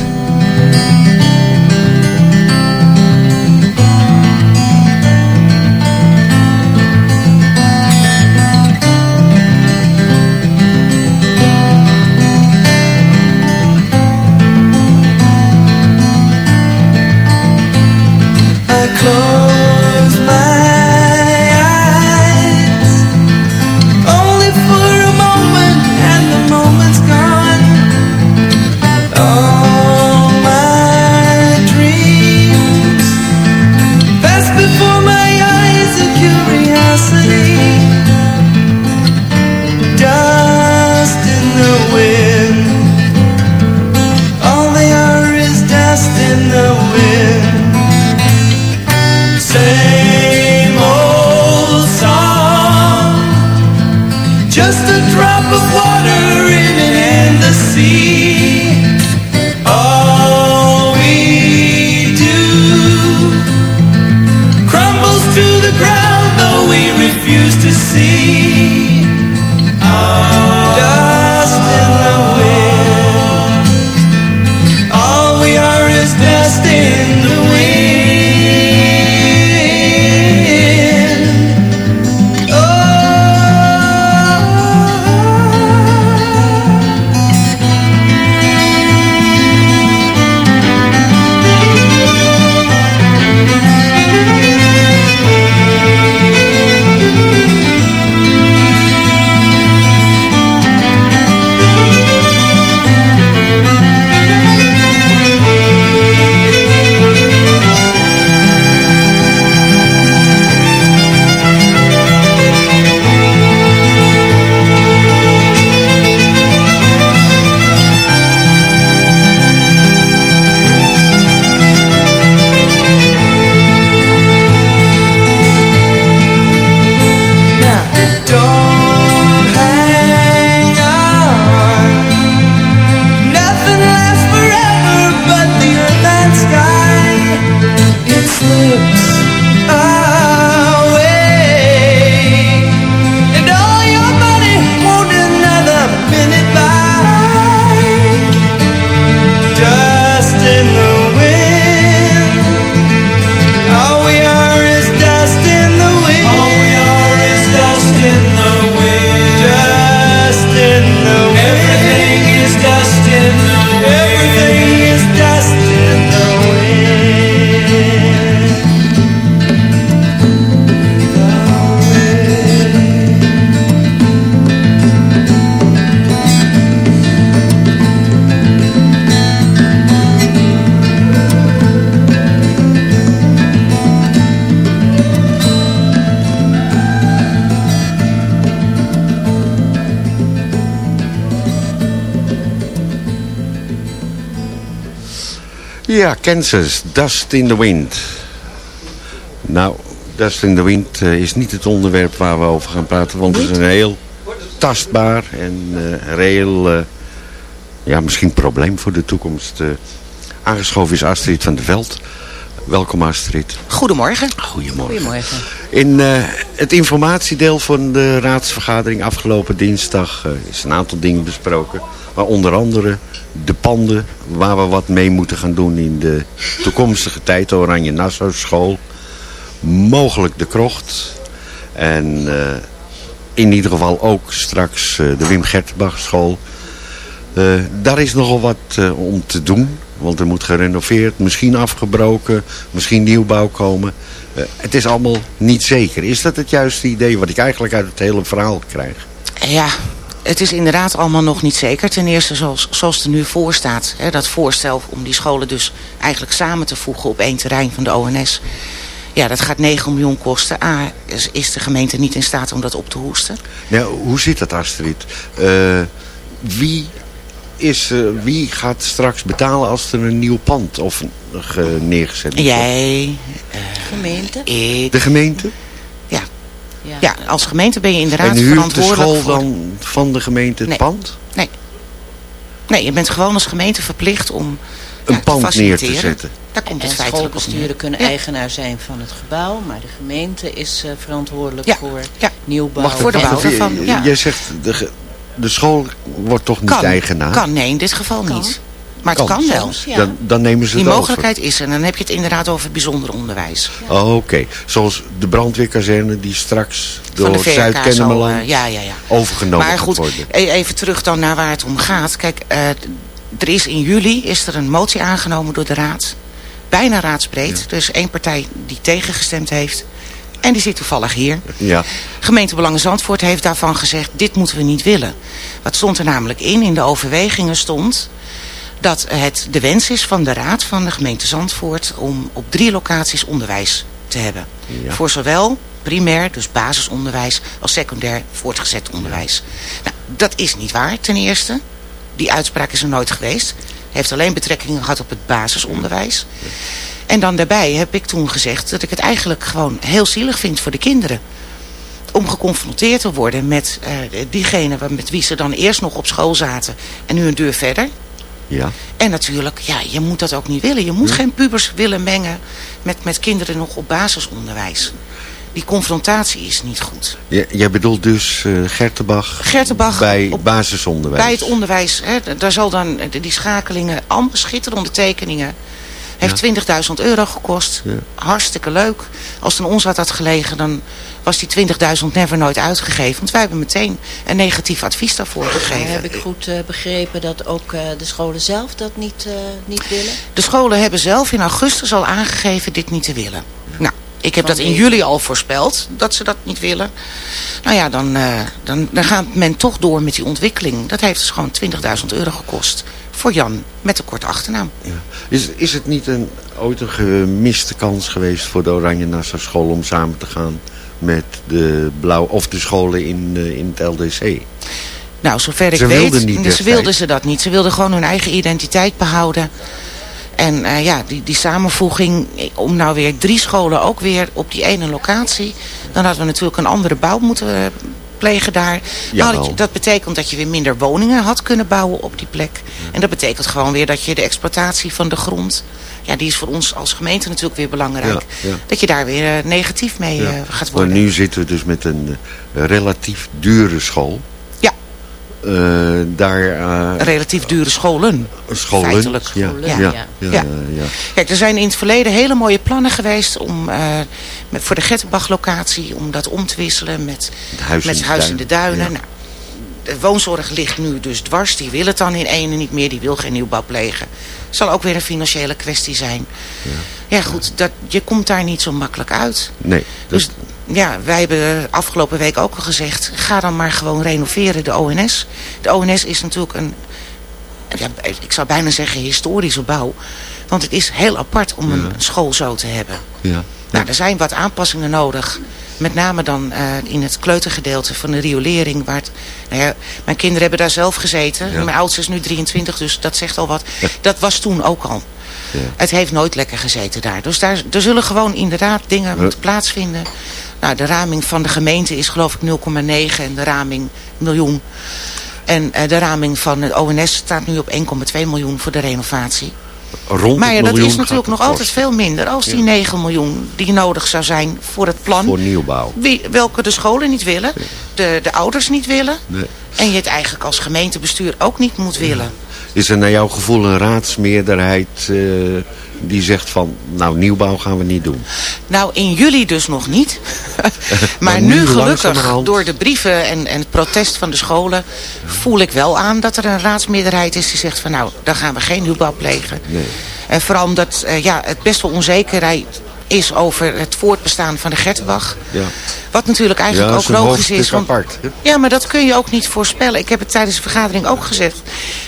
S4: Kansas, Dust in the Wind. Nou, Dust in the Wind eh, is niet het onderwerp waar we over gaan praten. Want het is een heel tastbaar en eh, reëel, eh, ja, misschien probleem voor de toekomst. aangeschoven is Astrid van der Veld. Welkom Astrid.
S7: Goedemorgen.
S4: Goedemorgen.
S6: Goedemorgen.
S4: In eh, het informatiedeel van de raadsvergadering afgelopen dinsdag eh, is een aantal dingen besproken. Maar onder andere de panden waar we wat mee moeten gaan doen in de toekomstige tijd. De Oranje Nassau school. Mogelijk de krocht. En eh, in ieder geval ook straks de Wim Gertenbach school. Daar is nogal wat om te doen. Want er moet gerenoveerd, misschien afgebroken, misschien nieuwbouw komen. Eh, het is allemaal niet zeker. Is dat het juiste idee wat ik eigenlijk uit het hele verhaal krijg?
S7: Ja, het is inderdaad allemaal nog niet zeker. Ten eerste zoals, zoals het er nu voor staat. Hè, dat voorstel om die scholen dus eigenlijk samen te voegen op één terrein van de ONS. Ja, dat gaat 9 miljoen kosten. A, is, is de gemeente niet in staat om dat op te hoesten.
S4: Nou, hoe zit dat Astrid? Eh, wie, is, eh, wie gaat straks betalen als er een nieuw pand of eh, neergezet wordt?
S7: Jij,
S6: Gemeente?
S7: ik.
S4: De gemeente?
S7: Ja. ja, als gemeente ben je inderdaad
S4: en huurt de
S7: verantwoordelijk
S4: school
S7: voor...
S4: dan van de gemeente het
S7: Nee.
S4: pand?
S7: Nee. Nee, je bent gewoon als gemeente verplicht om
S4: Een
S7: ja,
S4: pand neer te zetten.
S7: Daar komt
S6: en
S7: het
S6: schoolbesturen kunnen
S7: Ja.
S6: eigenaar zijn van het gebouw, maar de gemeente is eh, verantwoordelijk
S7: Ja,
S6: voor
S7: ja.
S6: nieuwbouw.
S4: Wacht
S7: voor de bouw ja.
S4: Jij zegt, de, de school wordt toch niet
S7: Kan,
S4: eigenaar?
S7: kan, nee, in dit geval niet. Maar het
S4: Kan.
S7: kan wel.
S6: Soms, ja.
S4: Dan, dan nemen ze
S7: Die
S4: het over.
S7: mogelijkheid is er. En dan heb je het inderdaad over bijzonder onderwijs.
S4: Oh, Oké, zoals de brandweerkazerne die straks door Zuid-Kennemerland
S7: ja, ja, ja.
S4: overgenomen
S7: Maar goed,
S4: worden.
S7: e- even terug dan naar waar het om gaat. Kijk, eh, er is in juli is er een motie aangenomen door de Raad. bijna raadsbreed. Is één partij die tegengestemd heeft. En die zit toevallig hier.
S4: Ja.
S7: Gemeente Belangen Zandvoort heeft daarvan gezegd, dit moeten we niet willen. Wat stond er namelijk in? In de overwegingen stond dat het de wens is van de raad van de gemeente Zandvoort... om op drie locaties onderwijs te hebben.
S4: Ja.
S7: Voor zowel primair, dus basisonderwijs, als secundair voortgezet onderwijs. Nou, dat is niet waar, ten eerste. Die uitspraak is er nooit geweest. Heeft alleen betrekking gehad op het basisonderwijs. En dan daarbij heb ik toen gezegd dat ik het eigenlijk gewoon heel zielig vind voor de kinderen. Om geconfronteerd te worden met eh diegene wa- met wie ze dan eerst nog op school zaten en nu een deur verder.
S4: Ja.
S7: En natuurlijk, ja, je moet dat ook niet willen. Je moet geen pubers willen mengen met, met kinderen nog op basisonderwijs. Die confrontatie is niet goed.
S4: Jij bedoelt dus eh Gertenbach,
S7: Gertenbach
S4: bij basisonderwijs?
S7: Bij het onderwijs, hè, daar zal dan eh, die schakelingen, allemaal schitterende tekeningen. Heeft 20.000 euro gekost. Hartstikke leuk. Als het aan ons had, had gelegen, dan was die 20.000 never nooit uitgegeven. Want wij hebben meteen een negatief advies daarvoor gegeven.
S6: heb ik goed eh, begrepen dat ook eh, de scholen zelf dat niet, eh, niet willen?
S7: De scholen hebben zelf in augustus al aangegeven dit niet te willen. Nou, ik heb dat in juli al voorspeld, dat ze dat niet willen. Nou ja, dan, eh, dan, dan gaat men toch door met die ontwikkeling. Dat heeft dus gewoon 20.000 euro gekost. Voor Jan, met een korte achternaam.
S4: Is, is het niet een, ooit een gemiste kans geweest voor de Oranje Nassau school om samen te gaan met de blauw of de scholen in, eh, in het LDC?
S7: Nou, zover ik
S4: Ze
S7: weet,
S4: wilden niet destijds.
S7: wilden ze dat niet. Ze wilden gewoon hun eigen identiteit behouden. En eh, ja, die, die samenvoeging, om nou weer drie scholen ook weer op die ene locatie. Dan hadden we natuurlijk een andere bouw moeten plegen daar. Nou, dat, betekent dat je weer minder woningen had kunnen bouwen op die plek. En dat betekent gewoon weer dat je de exploitatie van de grond... Ja, die is voor ons als gemeente natuurlijk weer belangrijk.
S4: Ja, ja.
S7: Dat je daar weer eh, negatief mee eh, gaat
S4: Maar
S7: worden.
S4: nu zitten we dus met een eh, relatief dure school.
S7: Ja.
S4: Eh, daar... eh,
S7: Relatief dure scholen.
S4: scholen.
S7: Feitelijk.
S4: Ja,
S7: Scholen,
S4: ja,
S7: ja.
S4: ja,
S7: Ja.
S4: ja, ja.
S7: Kijk, er zijn in het verleden hele mooie plannen geweest om eh, met, voor de Gettenbach-locatie om dat om te wisselen met
S4: Het huis in
S7: met
S4: de
S7: Huis in de
S4: Duinen.
S7: Nou, de woonzorg ligt nu dus dwars. Die wil het dan in ene niet meer. Die wil geen nieuwbouw plegen. Zal ook weer een financiële kwestie zijn. Ja, goed. Dat, je komt daar niet zo makkelijk uit.
S4: Nee. dat-
S7: Dus ja, wij hebben afgelopen week ook al gezegd... ga dan maar gewoon renoveren, de ONS. De ONS is natuurlijk een... Ja, ik zou bijna zeggen historische bouw. Want het is heel apart om een school zo te hebben.
S4: ja.
S7: Nou, er zijn wat aanpassingen nodig. Met name dan eh, in het kleutergedeelte van de riolering. Waar het, nou ja, mijn kinderen hebben daar zelf gezeten. Mijn oudste is nu 23, dus dat zegt al wat. Dat was toen ook al. Het heeft nooit lekker gezeten daar. Dus daar, er zullen gewoon inderdaad dingen moeten plaatsvinden. Nou, de raming van de gemeente is geloof ik 0,9 en de raming miljoen. En eh, de raming van het ONS staat nu op 1,2 miljoen voor de renovatie.
S4: Rond
S7: Maar ja, dat is natuurlijk nog altijd veel minder als die
S4: Ja.
S7: 9 miljoen die nodig zou zijn voor het plan.
S4: Voor nieuwbouw.
S7: Wie, welke de scholen niet willen, de, de ouders niet willen.
S4: Nee.
S7: En je het eigenlijk als gemeentebestuur ook niet moet willen.
S4: Is er naar jouw gevoel een raadsmeerderheid eh, die zegt van... nou, nieuwbouw gaan we niet doen?
S7: Nou, in juli dus nog niet. maar,
S4: Maar
S7: nu,
S4: nu
S7: gelukkig, door de brieven en, en het protest van de scholen... voel ik wel aan dat er een raadsmeerderheid is die zegt van... nou, dan gaan we geen nieuwbouw plegen.
S4: Nee.
S7: En vooral omdat eh, ja, het best wel onzekerheid is over het voortbestaan van de Gertenbach.
S4: Ja.
S7: Wat natuurlijk eigenlijk
S4: Ja,
S7: ook logisch is. Want,
S4: apart,
S7: ja, maar dat kun je ook niet voorspellen. Ik heb het tijdens de vergadering ook gezegd.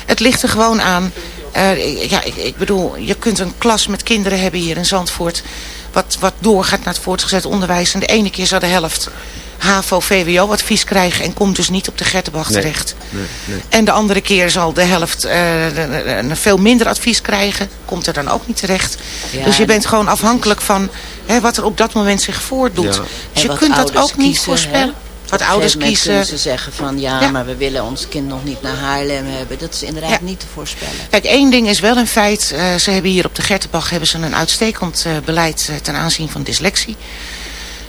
S7: Het ligt er gewoon aan. eh, ja, ik, ik bedoel, je kunt een klas met kinderen hebben hier in Zandvoort. Wat, wat doorgaat naar het voortgezet onderwijs. En de ene keer zal de helft HAVO, VWO advies krijgen. En komt dus niet op de Gertenbach
S4: Nee.
S7: terecht.
S4: Nee, nee.
S7: En de andere keer zal de helft eh, een veel minder advies krijgen. Komt er dan ook niet terecht.
S6: Ja,
S7: dus je
S6: en-
S7: bent gewoon afhankelijk van hè, wat er op dat moment zich voordoet.
S4: Ja.
S7: Dus je kunt dat ook niet
S6: kiezen,
S7: voorspellen.
S6: hè?
S7: Wat
S6: Op
S7: ouders kiezen.
S6: ze zeggen van ja,
S7: Ja.
S6: maar we willen ons kind nog niet naar Haarlem hebben. Dat is inderdaad
S7: Ja.
S6: niet te voorspellen.
S7: Kijk, één ding is wel een feit. Eh, ze hebben hier op de Gertenbach hebben ze een uitstekend eh, beleid ten aanzien van dyslexie.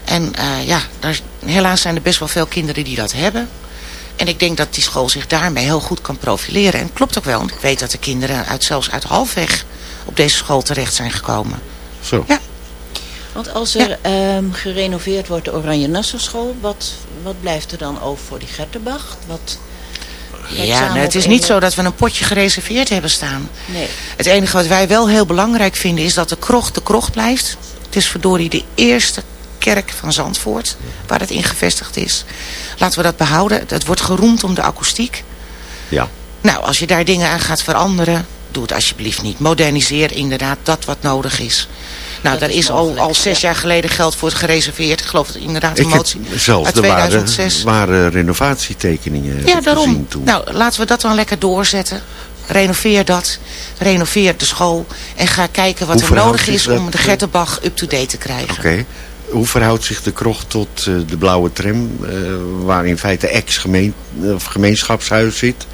S7: En eh, ja, daar, helaas zijn er best wel veel kinderen die dat hebben. En ik denk dat die school zich daarmee heel goed kan profileren. En klopt ook wel, want ik weet dat de kinderen uit, zelfs uit halfweg op deze school terecht zijn gekomen.
S4: Zo.
S7: Ja.
S6: Want als er ehm, gerenoveerd wordt de Oranje Nassau school, wat, wat blijft er dan over voor die Gertenbach? Wat,
S7: Ja, nou, het is niet zo dat we een potje gereserveerd hebben staan.
S6: Nee.
S7: Het enige wat wij wel heel belangrijk vinden is dat de krocht de krocht blijft. Het is verdorie de eerste kerk van Zandvoort waar het in gevestigd is. Laten we dat behouden. Het wordt geroemd om de akoestiek.
S4: Ja.
S7: Nou, als je daar dingen aan gaat veranderen, doe het alsjeblieft niet. Moderniseer inderdaad dat wat nodig is. Nou,
S6: Dat
S7: daar
S6: is
S7: is al, al zes jaar geleden geld voor gereserveerd. Ik geloof dat inderdaad een
S4: Ik heb
S7: motie
S4: zelfs,
S7: uit
S4: er waren,
S7: 2006.
S4: waren renovatietekeningen
S7: Ja, daarom.
S4: toen.
S7: Nou, laten we dat dan lekker doorzetten. Renoveer dat. Renoveer de school. En ga kijken wat
S4: Hoe
S7: er nodig is om de
S4: eh,
S7: Gertenbach up-to-date te krijgen.
S4: Oké. Hoe verhoudt zich de krocht tot eh, de blauwe tram, eh, waar in feite ex-gemeenschapshuis zit?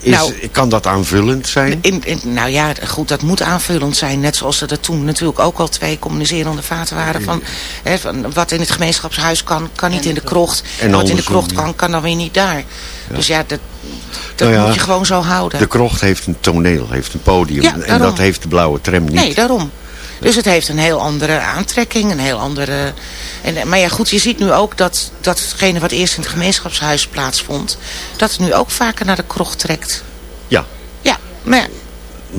S4: Is,
S7: Nou-
S4: kan dat aanvullend zijn?
S7: In, in- nou ja, goed, dat moet aanvullend zijn. Net zoals er er toen natuurlijk ook al twee communicerende vaten waren. Van, hè, van wat in het gemeenschapshuis kan, kan niet in de krocht.
S4: En
S7: wat in de krocht kan, kan dan weer niet daar. Dus ja, dat, dat
S4: Nou ja,
S7: moet je gewoon zo houden.
S4: De krocht heeft een toneel, heeft een podium.
S7: Ja,
S4: en dat heeft de blauwe tram niet.
S7: Nee, daarom. Dus het heeft een heel andere aantrekking, een heel andere... En, maar ja, goed, je ziet nu ook dat, dat hetgene wat eerst in het gemeenschapshuis plaatsvond... dat het nu ook vaker naar de krocht trekt.
S4: Ja.
S7: Ja, maar ja,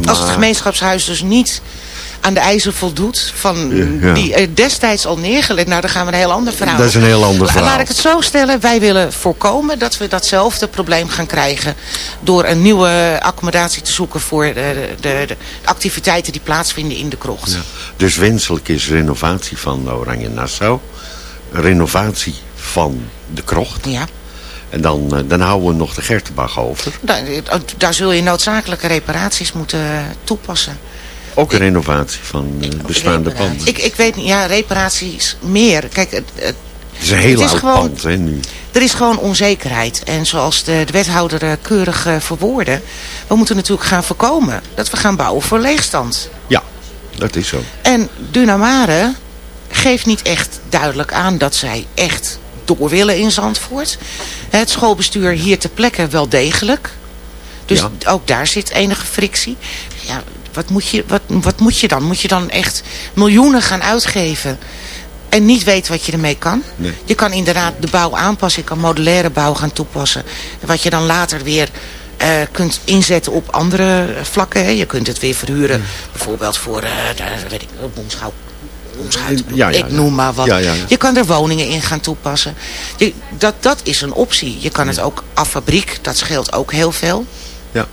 S7: als het gemeenschapshuis dus niet aan de eisen voldoet... van
S4: Ja, ja.
S7: die er destijds al neergelegd... nou, dan gaan we een heel ander verhaal.
S4: Dat is een heel ander verhaal.
S7: Laat ik het zo stellen. Wij willen voorkomen dat we datzelfde probleem gaan krijgen... door een nieuwe accommodatie te zoeken... voor de, de, de, activiteiten die plaatsvinden in de krocht.
S4: Ja. Dus wenselijk is renovatie van de Oranje Nassau. Renovatie van de krocht.
S7: Ja.
S4: En dan, eh, dan houden we nog de Gertenbach over.
S7: Daar, daar zul je noodzakelijke reparaties moeten toepassen.
S4: Ook een renovatie van eh, bestaande panden.
S7: Ik, ik weet niet, ja, reparaties meer. Kijk, het, het,
S4: Het is een heel oud
S7: gewoon-
S4: pand hè, nu.
S7: Er is gewoon onzekerheid. En zoals de, de wethouder eh, keurig eh, verwoordde... we moeten natuurlijk gaan voorkomen dat we gaan bouwen voor leegstand.
S4: Ja, dat is zo.
S7: En Dunamare geeft niet echt duidelijk aan dat zij echt door willen in Zandvoort. Het schoolbestuur hier ter plekke wel degelijk. Dus
S4: Ja.
S7: ook daar zit enige frictie. Ja, wat moet, je, wat, wat moet je dan? Moet je dan echt miljoenen gaan uitgeven... en niet weten wat je ermee kan?
S4: Nee.
S7: Je kan inderdaad de bouw aanpassen. Je kan modulaire bouw gaan toepassen. Wat je dan later weer eh, kunt inzetten op andere eh, vlakken. Hè. Je kunt het weer verhuren. Bijvoorbeeld voor, eh daar weet ik, Bomschouw. Bomschuit,
S4: Ja, ja,
S7: ik noem maar wat. Je kan er woningen in gaan toepassen. Je, dat, dat is een optie. Je kan het ook af fabriek. Dat scheelt ook heel veel.
S4: Ja.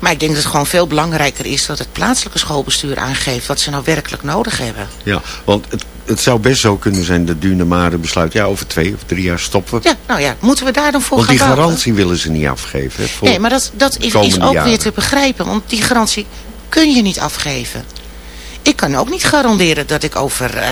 S7: Maar ik denk dat het gewoon veel belangrijker is dat het plaatselijke schoolbestuur aangeeft wat ze nou werkelijk nodig hebben.
S4: Ja, want het, het zou best zo kunnen zijn dat Dunamare besluit... ja, over twee of drie jaar stoppen we.
S7: Ja, nou ja, moeten we daar dan voor
S4: want
S7: gaan
S4: die
S7: bouwen?
S4: garantie willen ze niet afgeven. Hè,
S7: Nee, maar dat, dat is, ook
S4: jaren.
S7: weer te begrijpen. Want die garantie kun je niet afgeven. Ik kan ook niet garanderen dat ik over eh,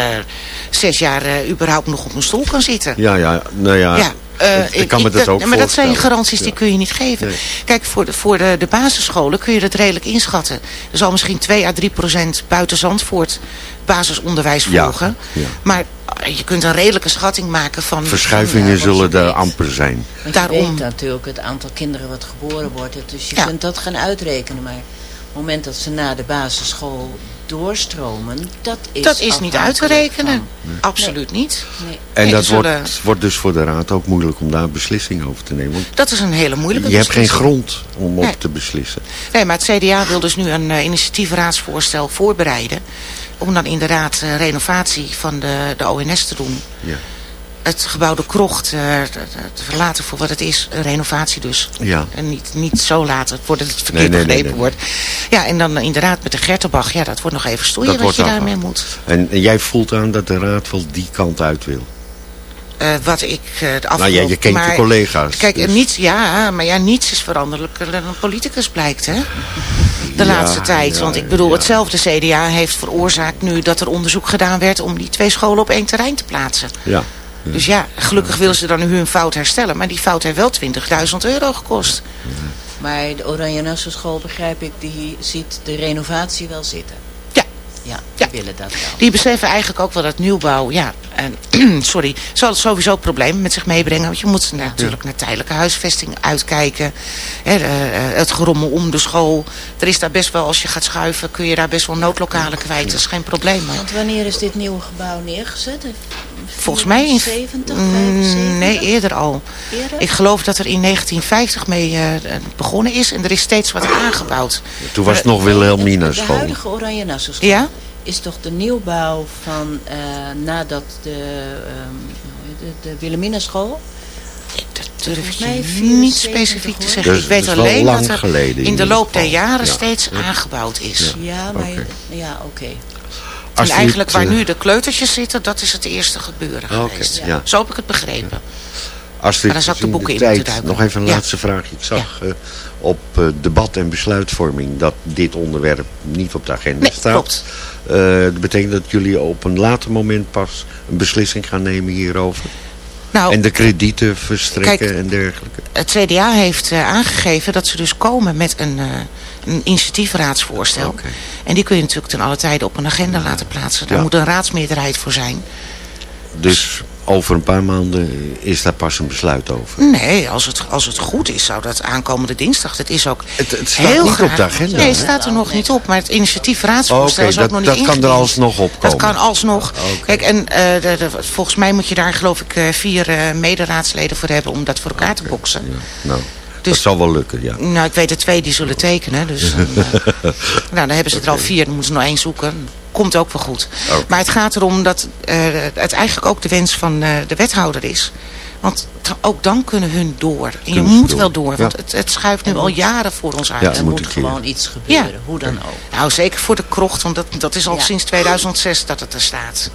S7: zes jaar eh, überhaupt nog op mijn stoel kan zitten.
S4: Ja, ja, nou ja,
S7: Ja, eh,
S4: ik, kan me dat ook
S7: Maar dat zijn garanties die
S4: Ja.
S7: kun je niet geven.
S4: Nee.
S7: Kijk, voor, de, voor de, de basisscholen kun je dat redelijk inschatten. Er zal misschien 2 à 3 procent buiten Zandvoort basisonderwijs volgen.
S4: ja.
S7: Maar eh, je kunt een redelijke schatting maken van...
S4: Verschuivingen
S6: Ja,
S4: zullen er amper zijn.
S6: Want
S7: Daarom-
S6: je weet natuurlijk het aantal kinderen wat geboren wordt. Dus je
S7: Ja.
S6: kunt dat gaan uitrekenen. Maar moment dat ze na de basisschool doorstromen, dat is
S7: dat is niet uit te rekenen.
S6: van-
S7: Absoluut niet.
S6: Nee.
S4: En
S7: Nee,
S4: dat
S7: zullen-
S4: wordt, wordt dus voor de raad ook moeilijk om daar een beslissing over te nemen. Want
S7: Dat is een hele moeilijke
S4: je hebt geen
S7: beslissing.
S4: grond om
S7: Nee.
S4: op te beslissen.
S7: Nee, maar het CDA wil dus nu een uh, initiatiefraadsvoorstel voorbereiden. Om dan inderdaad uh, renovatie van de, de ONS te doen.
S4: Ja.
S7: Het gebouw de krocht uh, te, te verlaten voor wat het is. Een renovatie dus.
S4: Ja.
S7: En niet, niet zo laten voordat het verkeerd
S4: Nee, nee, nee,
S7: begrepen
S4: nee.
S7: wordt. Ja, en dan inderdaad met de Gertenbach. Ja, dat wordt nog even stoeien wat je daarmee moet.
S4: En, en jij voelt aan dat de raad wel die kant uit wil.
S7: Uh, wat ik uh, de afgelopen...
S4: Nou ja, je kent
S7: maar,
S4: je collega's.
S7: Kijk,
S4: dus-
S7: niets, ja, maar ja, niets is veranderlijker dan een politicus blijkt, hè? De
S4: Ja,
S7: laatste tijd.
S4: ja,
S7: Want ik bedoel,
S4: ja.
S7: hetzelfde CDA heeft veroorzaakt nu dat er onderzoek gedaan werd om die twee scholen op één terrein te plaatsen.
S4: Ja.
S7: Dus ja, gelukkig willen ze dan nu hun fout herstellen. Maar die fout heeft wel 20.000 euro gekost.
S6: Maar de Oranje Nassau school, begrijp ik, die ziet de renovatie wel zitten. Die willen dat wel.
S7: Die beseffen eigenlijk ook wel dat nieuwbouw, ja, en, sorry, zal het sowieso problemen met zich meebrengen. Want je moet natuurlijk naar tijdelijke huisvesting uitkijken. Hè, eh, eh, het gerommel om de school. Er is daar best wel, als je gaat schuiven, kun je daar best wel noodlokalen kwijt. Dat is geen probleem. Maar
S6: Want wanneer is dit nieuwe gebouw neergezet?
S7: volgens mij in
S6: 70,
S7: Mm,
S6: 75?
S7: Nee, eerder al.
S6: Eerder?
S7: Ik geloof dat er in 1950 mee eh, begonnen is. En er is steeds wat aangebouwd.
S4: Toen was het nog Wilhelmina
S6: De
S4: school.
S6: huidige Oranje Nassau school
S7: Ja?
S6: Is toch de nieuwbouw van eh, nadat de, ehm, de, de Wilhelmina school...
S7: Dat durf ik
S6: mij
S7: niet
S6: 74
S7: specifiek te zeggen.
S4: Dus
S7: ik weet
S4: is wel
S7: alleen dat er
S4: geleden in
S7: de loop der jaren
S4: Ja.
S7: steeds
S4: Ja.
S7: aangebouwd is.
S6: Ja, maar...
S4: Oké.
S6: Ja, oké.
S7: En eigenlijk waar
S4: eh,
S7: nu de kleutertjes zitten, dat is het eerste gebeuren
S4: Oké,
S7: geweest.
S4: ja.
S7: Zo heb ik het begrepen.
S4: Als
S7: Maar dan ik de boeken in
S4: tijd,
S7: moeten duiken.
S4: nog even een
S7: Ja.
S4: laatste vraagje. Ik zag eh, op eh, debat en besluitvorming dat dit onderwerp niet op de agenda
S7: Nee,
S4: staat.
S7: klopt.
S4: Eh, dat betekent dat jullie op een later moment pas een beslissing gaan nemen hierover.
S7: Nou,
S4: en de kredieten verstrekken
S7: kijk,
S4: en dergelijke.
S7: Het CDA heeft eh, aangegeven dat ze dus komen met een, een initiatiefraadsvoorstel. En die kun je natuurlijk ten alle tijde op een agenda laten plaatsen. Daar
S4: Ja.
S7: moet een raadsmeerderheid voor zijn.
S4: Dus over een paar maanden is daar pas een besluit over.
S7: Nee, als het, als het goed is, zou dat aankomende dinsdag. Het is ook
S4: Het, het staat
S7: heel
S4: niet
S7: graag.
S4: op de agenda.
S7: Nee, het staat er nog niet op. Maar het initiatiefraadsvoorstel
S4: Oké,
S7: is ook
S4: dat,
S7: nog niet
S4: dat kan er alsnog op komen.
S7: Dat kan alsnog. Kijk, en eh, de, de- volgens mij moet je daar geloof ik eh, vier eh, mederaadsleden voor hebben om dat voor elkaar te boksen.
S4: Nou,
S7: Dus-
S4: dat zal wel lukken, ja.
S7: Nou, ik weet er twee die zullen tekenen. Dus eh, nou, dan hebben ze er al vier. Dan moeten ze nog één zoeken. Komt ook wel goed.
S4: Oké.
S7: Maar het gaat erom dat eh, het eigenlijk ook de wens van eh, de wethouder is. Want ook dan kunnen hun door. En je moet
S4: door.
S7: wel door. Want
S4: Ja.
S7: het, het schuift nu al jaren voor ons uit.
S4: Ja,
S6: er
S4: moet
S6: gewoon iets gebeuren, hoe dan ook.
S7: Nou, zeker voor de krocht. Want dat, dat is al
S6: Ja.
S7: sinds 2006 dat het er staat.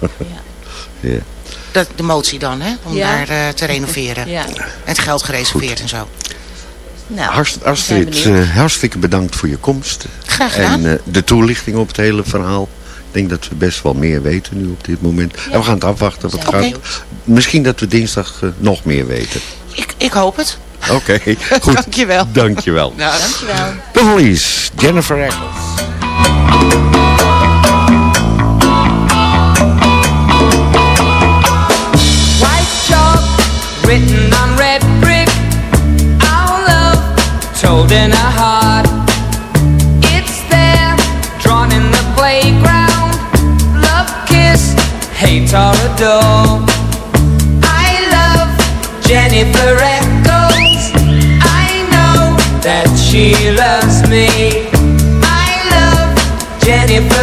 S4: Ja.
S7: Dat, de motie dan, hè? Om
S6: Ja.
S7: daar eh, te renoveren.
S6: Ja.
S7: En het geld gereserveerd en zo.
S6: Nou,
S4: Astrid, eh, hartstikke bedankt voor je komst.
S7: Graag gedaan.
S4: En eh, de toelichting op het hele verhaal. Ik denk dat we best wel meer weten nu op dit moment. En we gaan het afwachten wat gaat. Misschien dat we dinsdag eh, nog meer weten.
S7: Ik, ik hoop het.
S4: Oké, goed.
S7: Dankjewel.
S4: Dankjewel.
S7: Nou,
S6: Dankjewel.
S4: De Jennifer Eccles.
S8: A heart. It's there, drawn in the playground. Love kiss, hate or adore. I love Jennifer Echoes. I know that she loves me. I love Jennifer.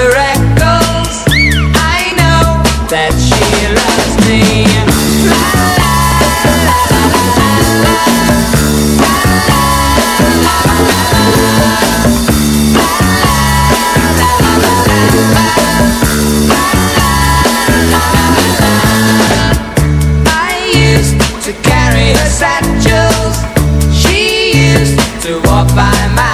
S8: I know that she loves me. I by my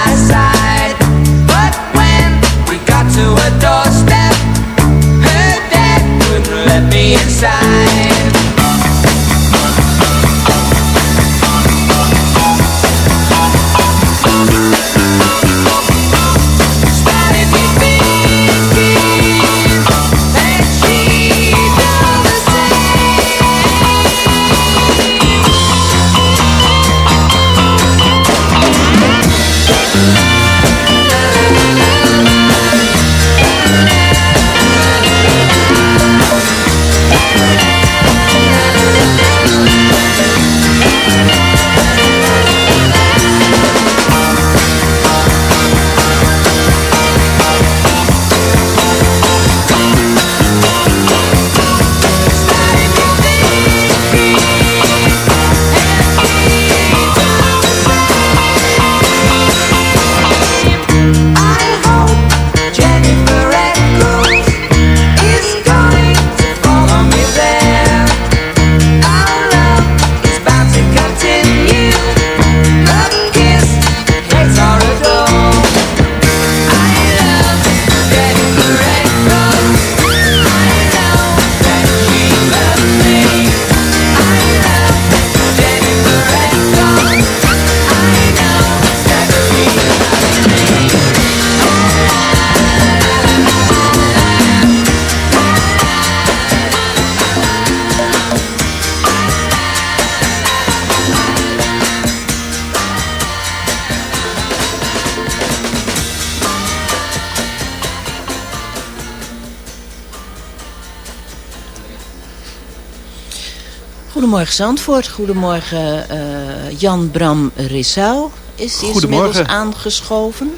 S6: Goedemorgen Zandvoort, goedemorgen eh, Jan Bram Rissau is, is inmiddels aangeschoven.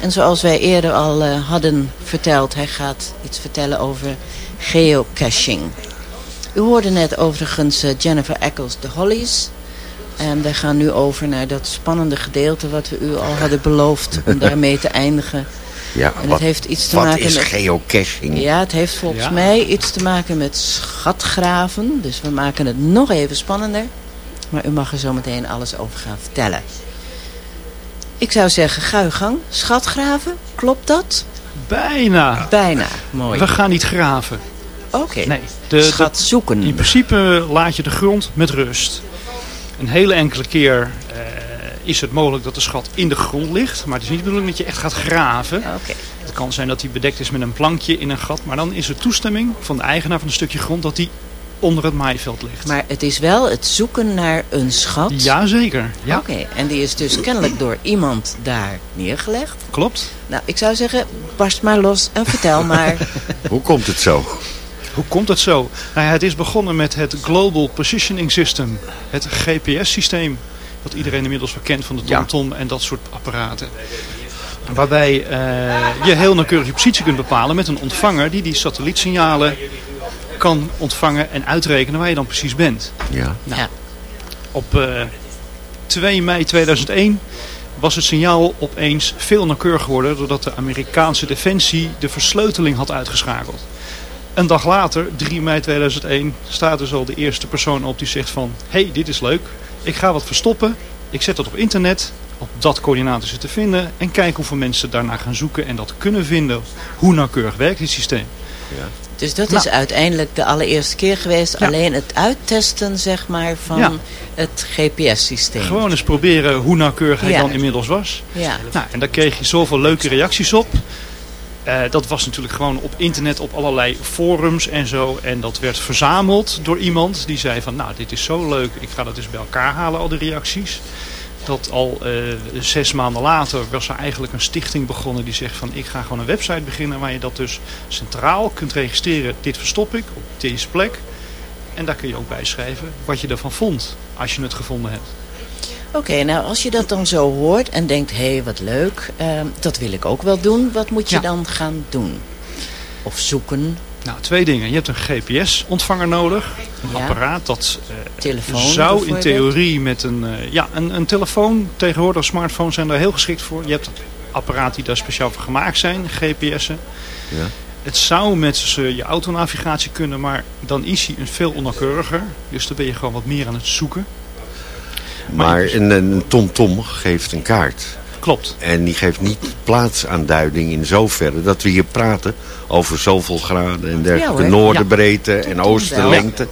S6: En zoals wij eerder al eh, hadden verteld, hij gaat iets vertellen over geocaching. U hoorde net overigens eh, Jennifer Eccles, de Hollies. En wij gaan nu over naar dat spannende gedeelte wat we u al hadden beloofd om daarmee te eindigen.
S4: Ja,
S6: en
S4: wat,
S6: het heeft iets te
S4: wat
S6: maken
S4: is
S6: met...
S4: geocaching?
S6: Ja, het heeft volgens
S4: Ja.
S6: mij iets te maken met schatgraven. Dus we maken het nog even spannender. Maar u mag er zo meteen alles over gaan vertellen. Ik zou zeggen, ga uw gang. Schatgraven, klopt dat?
S9: Bijna.
S6: Bijna, mooi.
S9: We gaan niet graven.
S6: Oké.
S9: Nee, de,
S6: Schat
S9: de-
S6: zoeken.
S9: In principe laat je de grond met rust. Een hele enkele keer is het mogelijk dat de schat in de grond ligt. Maar het is niet de bedoeling dat je echt gaat graven. Het kan zijn dat hij bedekt is met een plankje in een gat. Maar dan is er toestemming van de eigenaar van een stukje grond dat hij onder het maaiveld ligt.
S6: Maar het is wel het zoeken naar een schat.
S9: Jazeker, ja.
S6: Oké, en die is dus kennelijk door iemand daar neergelegd.
S9: Klopt.
S6: Nou, ik zou zeggen, barst maar los en vertel maar.
S4: Hoe komt het zo?
S9: Hoe komt het zo? Nou ja, het is begonnen met het Global Positioning System. Het GPS-systeem. Wat iedereen inmiddels wel kent van de TomTom en dat soort apparaten. Waarbij eh, je heel nauwkeurig je positie kunt bepalen met een ontvanger die die satellietsignalen kan ontvangen en uitrekenen waar je dan precies bent.
S4: Ja.
S9: Nou, Op eh, 2 mei 2001 was het signaal opeens veel nauwkeuriger geworden doordat de Amerikaanse defensie de versleuteling had uitgeschakeld. Een dag later, 3 mei 2001, staat dus al de eerste persoon op die zegt van... Hé, hey, dit is leuk. Ik ga wat verstoppen. Ik zet dat op internet. Op dat coördinaat is het te vinden. En kijk hoeveel mensen daarna gaan zoeken en dat kunnen vinden. Hoe nauwkeurig werkt dit systeem.
S6: Dus dat
S9: Nou.
S6: is uiteindelijk de allereerste keer geweest. Alleen het uittesten, zeg maar, van
S9: Ja.
S6: het GPS-systeem.
S9: Gewoon eens proberen hoe nauwkeurig hij
S6: Ja.
S9: dan inmiddels was.
S6: Ja.
S9: Nou, en daar kreeg je zoveel leuke reacties op. Eh, dat was natuurlijk gewoon op internet, op allerlei forums en zo. En dat werd verzameld door iemand die zei van... Nou, dit is zo leuk, ik ga dat eens bij elkaar halen, al die reacties. Dat al eh, zes maanden later was er eigenlijk een stichting begonnen die zegt van... Ik ga gewoon een website beginnen waar je dat dus centraal kunt registreren. Dit verstop ik op deze plek. En daar kun je ook bij schrijven wat je ervan vond als je het gevonden hebt.
S6: Oké, nou als je dat dan zo hoort en denkt, hé, hey, wat leuk, ehm, dat wil ik ook wel doen. Wat moet je
S9: Ja.
S6: dan gaan doen? Of zoeken?
S9: Nou, twee dingen. Je hebt een GPS-ontvanger nodig. Een
S6: Ja.
S9: apparaat dat eh,
S6: Telefoon
S9: zou in theorie met een... eh, ja, een, een telefoon, tegenwoordig smartphones zijn daar heel geschikt voor. Je hebt apparaten die daar speciaal voor gemaakt zijn, GPS'en.
S4: Ja.
S9: Het zou met z'n- je autonavigatie kunnen, maar dan is hij een veel onnauwkeuriger. Dus dan ben je gewoon wat meer aan het zoeken.
S4: Maar een, een TomTom geeft een kaart.
S9: Klopt.
S4: En die geeft niet plaatsaanduiding in zoverre dat we hier praten over zoveel graden en dergelijke.
S9: Ja.
S4: en
S9: TomTom
S4: oosterlengte.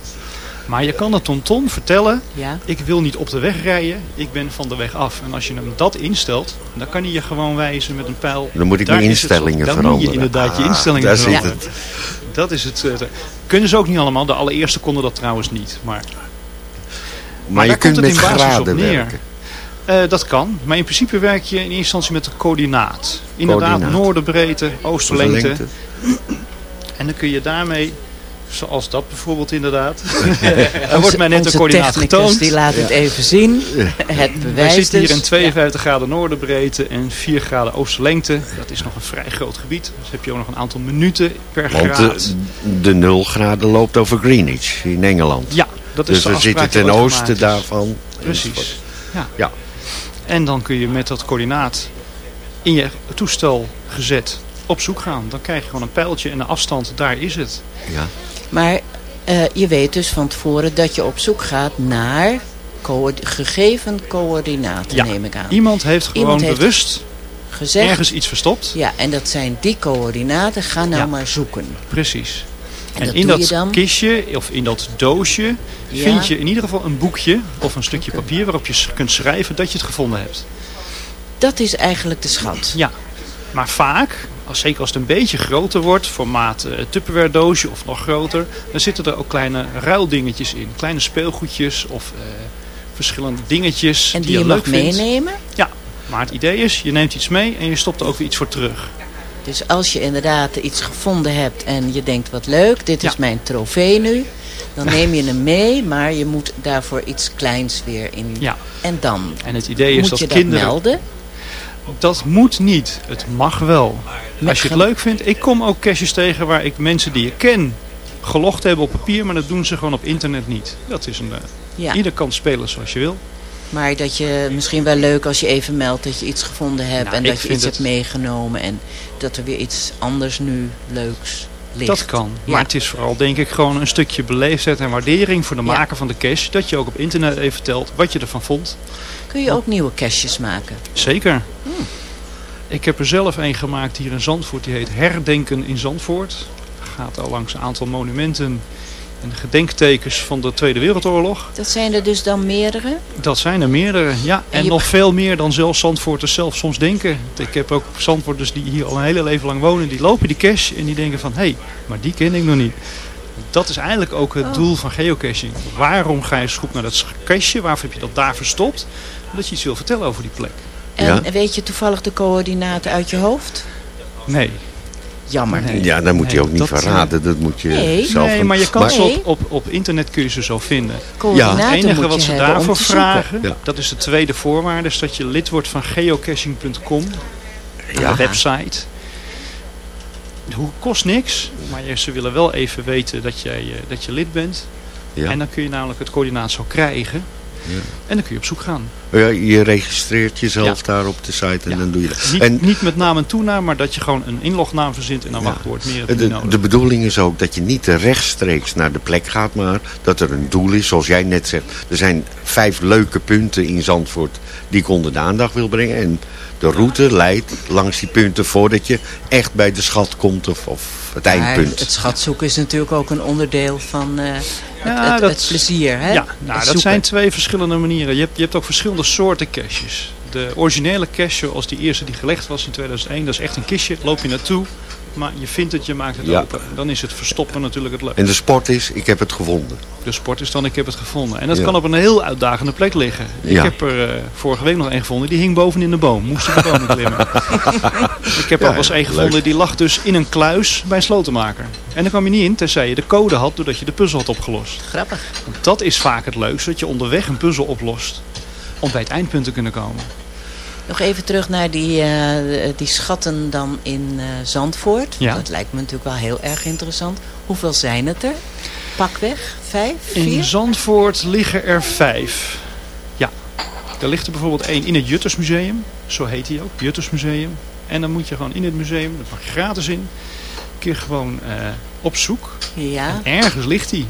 S9: Maar je kan de TomTom vertellen,
S6: Ja.
S9: ik wil niet op de weg rijden, ik ben van de weg af. En als je hem dat instelt, dan kan hij je gewoon wijzen met een pijl.
S4: Dan moet ik
S9: Daar
S4: mijn
S9: het
S4: instellingen
S9: zo. dan
S4: veranderen.
S9: moet je inderdaad je
S4: Ah,
S9: instellingen
S4: daar zit
S9: veranderen. Dat is het. eh, kunnen ze ook niet allemaal. De allereerste konden dat trouwens niet. Maar,
S4: Maar, je
S9: daar
S4: kunt met
S9: in basis op
S4: graden
S9: neer.
S4: werken.
S9: Eh, dat kan, maar in principe werk je in eerste instantie met een coördinaat. Inderdaad,
S4: Coördinaat.
S9: noorderbreedte, oosterlengte.
S4: Lengte.
S9: En dan kun je daarmee, zoals dat bijvoorbeeld inderdaad. er wordt mij net
S6: Onze
S9: een coördinaat
S6: technicus
S9: getoond.
S6: die laat het even zien. Het
S9: Wij
S6: bewijs
S9: zitten hier
S6: dus.
S9: in 52 graden noorderbreedte en 4 graden oosterlengte. Dat is nog een vrij groot gebied. Dus heb je ook nog een aantal minuten per
S4: Want
S9: graad.
S4: de, de 0 graden loopt over Greenwich in Engeland.
S9: Ja, dat is
S4: dus
S9: de
S4: we zitten ten oosten
S9: is.
S4: daarvan.
S9: Precies. Ja.
S4: Ja.
S9: En dan kun je met dat coördinaat in je toestel gezet op zoek gaan. Dan krijg je gewoon een pijltje en de afstand, daar is het.
S4: Ja.
S6: Maar eh, je weet dus van tevoren dat je op zoek gaat naar gegeven coördinaten,
S9: Ja.
S6: neem ik aan.
S9: Iemand heeft gewoon
S6: Iemand heeft
S9: bewust
S6: gezegd,
S9: ergens iets verstopt.
S6: Ja, en dat zijn die coördinaten. Ga nou
S9: Ja.
S6: maar zoeken.
S9: Precies.
S6: En dat
S9: in dat kistje of in dat doosje
S6: Ja.
S9: vind je in ieder geval een boekje of een stukje papier waarop je kunt schrijven dat je het gevonden hebt.
S6: Dat is eigenlijk de schat.
S9: Ja, maar vaak, als, zeker als het een beetje groter wordt, formaat eh Tupperware doosje of nog groter, dan zitten er ook kleine ruildingetjes in. Kleine speelgoedjes of eh, verschillende dingetjes
S6: En die
S9: je
S6: je
S9: leuk
S6: mag
S9: vindt.
S6: meenemen?
S9: Ja, maar het idee is, je neemt iets mee en je stopt er ook weer iets voor terug.
S6: Dus als je inderdaad iets gevonden hebt en je denkt wat leuk, dit is mijn trofee nu. Dan neem je hem mee, maar je moet daarvoor iets kleins weer in.
S9: Ja.
S6: En dan
S9: En het idee is
S6: moet
S9: dat
S6: je
S9: kinderen...
S6: dat melden.
S9: Dat moet niet. Het mag wel. Als je het leuk vindt. Ik kom ook caches tegen waar ik mensen die ik ken gelogd hebben op papier. Maar dat doen ze gewoon op internet niet. Dat is een... eh,
S6: Ja.
S9: Ieder kan spelen zoals je wil.
S6: Maar dat je misschien wel leuk als je even meldt dat je iets gevonden hebt.
S9: Nou,
S6: en dat je iets
S9: het-
S6: hebt meegenomen. En dat er weer iets anders nu leuks ligt.
S9: Dat kan.
S6: Ja.
S9: Maar het is vooral denk ik gewoon een stukje beleefdheid en waardering voor de
S6: Ja.
S9: maker van de cache. Dat je ook op internet even vertelt wat je ervan vond.
S6: Kun je ook nieuwe caches maken?
S9: Zeker.
S6: Hmm.
S9: Ik heb er zelf een gemaakt hier in Zandvoort. Die heet Herdenken in Zandvoort. Gaat al langs een aantal monumenten en gedenktekens van de Tweede Wereldoorlog.
S6: Dat zijn er dus dan meerdere?
S9: Dat zijn er meerdere, ja. En, nog veel meer dan zelfs Zandvoorters zelf soms denken. Ik heb ook Zandvoorters die hier al een hele leven lang wonen. Die lopen die cache en die denken van... Hé, hey, maar die ken ik nog niet. Dat is eigenlijk ook het
S6: Oh.
S9: doel van geocaching. Waarom ga je zoeken naar dat cache? Waarvoor heb je dat daar verstopt? Omdat je iets wil vertellen over die plek.
S6: En weet je toevallig de coördinaten uit je hoofd?
S9: Nee.
S6: Jammer.
S9: Nee.
S4: Ja, dat moet je ook niet
S9: dat,
S4: verraden. Dat moet je
S6: Nee.
S4: zelf...
S9: Nee, maar je kan ze op, op, op internet kun je ze zo vinden.
S6: Coördinaten
S9: Het enige wat ze daarvoor vragen,
S4: Ja.
S9: dat is de tweede voorwaarde, is dat je lid wordt van geocaching.com,
S4: Ja.
S9: de website. Hoe kost niks, maar ze willen wel even weten dat, jij, eh, dat je lid bent.
S4: Ja.
S9: En dan kun je namelijk het coördinaat zo krijgen.
S4: Ja.
S9: En dan kun je op zoek gaan.
S4: Ja, je registreert jezelf
S9: Ja.
S4: daar op de site en dan doe je dat.
S9: Niet,
S4: En
S9: niet met naam en toenaam, maar dat je gewoon een inlognaam verzint en een
S4: Ja.
S9: wachtwoord. Meer
S4: de,
S9: nodig.
S4: de bedoeling is ook dat je niet rechtstreeks naar de plek gaat, maar dat er een doel is. Zoals jij net zegt, er zijn vijf leuke punten in Zandvoort die ik onder de aandacht wil brengen. En de route leidt langs die punten voordat je echt bij de schat komt of, of het eindpunt.
S6: het schatzoeken is natuurlijk ook een onderdeel van eh, het,
S9: Ja,
S6: het,
S9: dat-
S6: het plezier. Hè?
S9: Ja, nou, dat zijn twee verschillende manieren. Je hebt, je hebt ook verschillende soorten caches. De originele cache, zoals die eerste die gelegd was in 2001, dat is echt een kistje. Loop je naartoe, maar je vindt het, je maakt het
S4: Ja.
S9: open. Dan is het verstoppen natuurlijk het leuk.
S4: En de sport is, ik heb het gevonden.
S9: De sport is dan, ik heb het gevonden. En dat
S4: Ja.
S9: kan op een heel uitdagende plek liggen. Ik
S4: Ja.
S9: heb er eh, vorige week nog één gevonden, die hing boven in de boom. Moest ik de boom klimmen. ik heb
S4: Ja,
S9: ook wel eens één gevonden, die lag dus in een kluis bij een slotenmaker. En dan kwam je niet in, tenzij je de code had, doordat je de puzzel had opgelost.
S6: Grappig.
S9: Want dat is vaak het leukste, dat je onderweg een puzzel oplost. Om bij het eindpunt te kunnen komen.
S6: Nog even terug naar die, eh, die schatten dan in eh, Zandvoort.
S9: Ja.
S6: Dat lijkt me natuurlijk wel heel erg interessant. Hoeveel zijn het er? Pakweg? Vijf?
S9: In
S6: Vier?
S9: Zandvoort liggen er vijf. Ja. Er ligt er bijvoorbeeld één in het Juttersmuseum. Zo heet hij ook, Juttersmuseum. En dan moet je gewoon in het museum, dat mag je gratis in. Een keer gewoon eh, op zoek.
S6: Ja.
S9: En ergens ligt hij.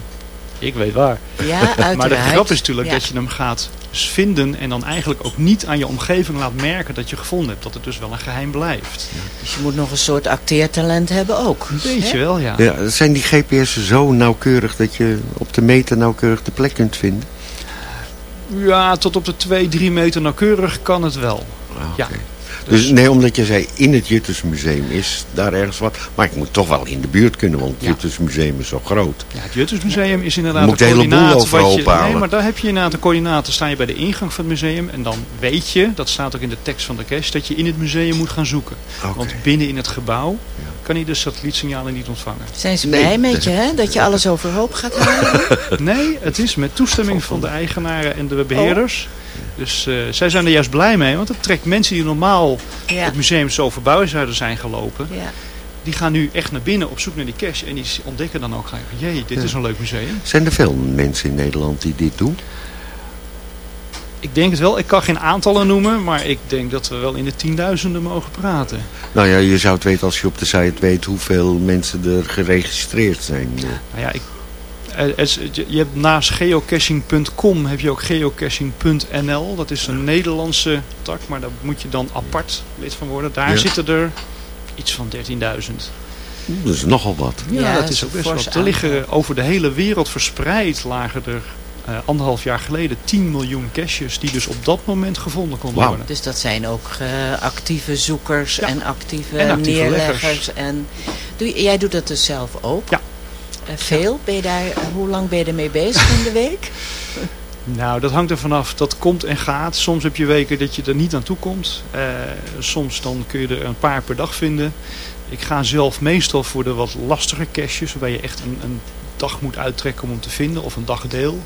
S9: Ik weet waar.
S6: Ja,
S9: maar de grap is natuurlijk
S6: Ja.
S9: dat je hem gaat vinden en dan eigenlijk ook niet aan je omgeving laat merken dat je gevonden hebt. Dat het dus wel een geheim blijft.
S6: Dus je moet nog een soort acteertalent hebben ook.
S9: Een beetje
S6: Hè?
S9: wel, ja.
S4: Ja, zijn die GPS'en zo nauwkeurig dat je op de meter nauwkeurig de plek kunt vinden?
S9: Ja, tot op de 2, 3 meter nauwkeurig kan het wel. Ja.
S4: Dus nee, omdat je zei in het Juttersmuseum is daar ergens wat. Maar ik moet toch wel in de buurt kunnen, want het
S9: Ja.
S4: Juttersmuseum is zo groot.
S9: Ja, het Juttersmuseum is inderdaad
S4: moet
S9: een coördinaat wat je, Nee, maar daar heb je inderdaad een coördinaat. Dan sta je bij de ingang van het museum en dan weet je, dat staat ook in de tekst van de cache, dat je in het museum moet gaan zoeken. Want binnen in het gebouw kan je de satellietsignalen niet ontvangen.
S6: Zijn ze
S4: Nee.
S6: blij met je, hè? Dat je alles overhoop gaat halen?
S9: Nee, het is met toestemming van de eigenaren en de beheerders. Dus eh, zij zijn er juist blij mee, want het trekt mensen die normaal
S6: Ja.
S9: het museum zo voorbij zouden zijn gelopen.
S6: Ja.
S9: Die gaan nu echt naar binnen op zoek naar die cache en die ontdekken dan ook gelijk, jee, dit
S4: Ja.
S9: is een leuk museum.
S4: Zijn er veel mensen in Nederland die dit doen?
S9: Ik denk het wel. Ik kan geen aantallen noemen, maar ik denk dat we wel in de tienduizenden mogen praten.
S4: Nou ja, je zou het weten als je op de site weet hoeveel mensen er geregistreerd zijn.
S9: Nou ja, ik, eh, je je hebt naast geocaching.com heb je ook geocaching.nl. Dat is een Nederlandse tak, maar daar moet je dan apart lid van worden. Daar
S4: Ja.
S9: zitten er iets van 13.000.
S4: Oeh, Dat is nogal wat.
S9: Ja,
S6: Ja,
S9: dat
S6: dat
S9: is ook best wat. Er liggen over de hele wereld verspreid lagen er eh, anderhalf jaar geleden 10 miljoen caches die dus op dat moment gevonden konden
S4: Wauw.
S9: worden.
S6: Dus dat zijn ook eh, actieve zoekers
S9: Ja.
S6: en actieve,
S9: En actieve
S6: neerleggers.
S9: leggers.
S6: En doe, jij doet dat dus zelf ook?
S9: Ja.
S6: Eh, veel? Ben je daar, eh, hoe lang ben je ermee bezig in de week?
S9: Nou, dat hangt er vanaf. Dat komt en gaat. Soms heb je weken dat je er niet aan toe komt. Eh, soms dan kun je er een paar per dag vinden. Ik ga zelf meestal voor de wat lastige caches, waarbij je echt een, een dag moet uittrekken om hem te vinden, of een dagdeel.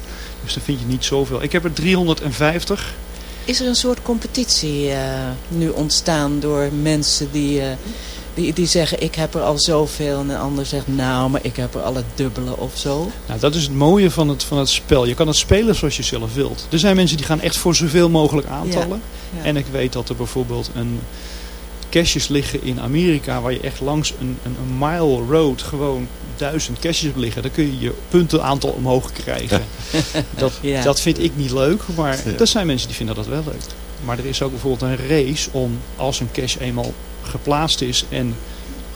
S9: Dus dan vind je niet zoveel. Ik heb er 350.
S6: Is er een soort competitie nu ontstaan door mensen die, die, die zeggen ik heb er al zoveel en een ander zegt nou maar ik heb er al het dubbele of zo?
S9: Nou, dat is het mooie van het, van het spel. Je kan het spelen zoals je zelf wilt. Er zijn mensen die gaan echt voor zoveel mogelijk aantallen.
S6: Ja, ja.
S9: En ik weet dat er bijvoorbeeld een caches liggen in Amerika waar je echt langs een, een, een mile road gewoon duizend caches hebt liggen. Dan kun je je puntenaantal omhoog krijgen. Dat,
S6: Ja.
S9: dat vind ik niet leuk, maar
S4: Ja.
S9: er zijn mensen die vinden dat wel leuk. Maar er is ook bijvoorbeeld een race om als een cache eenmaal geplaatst is en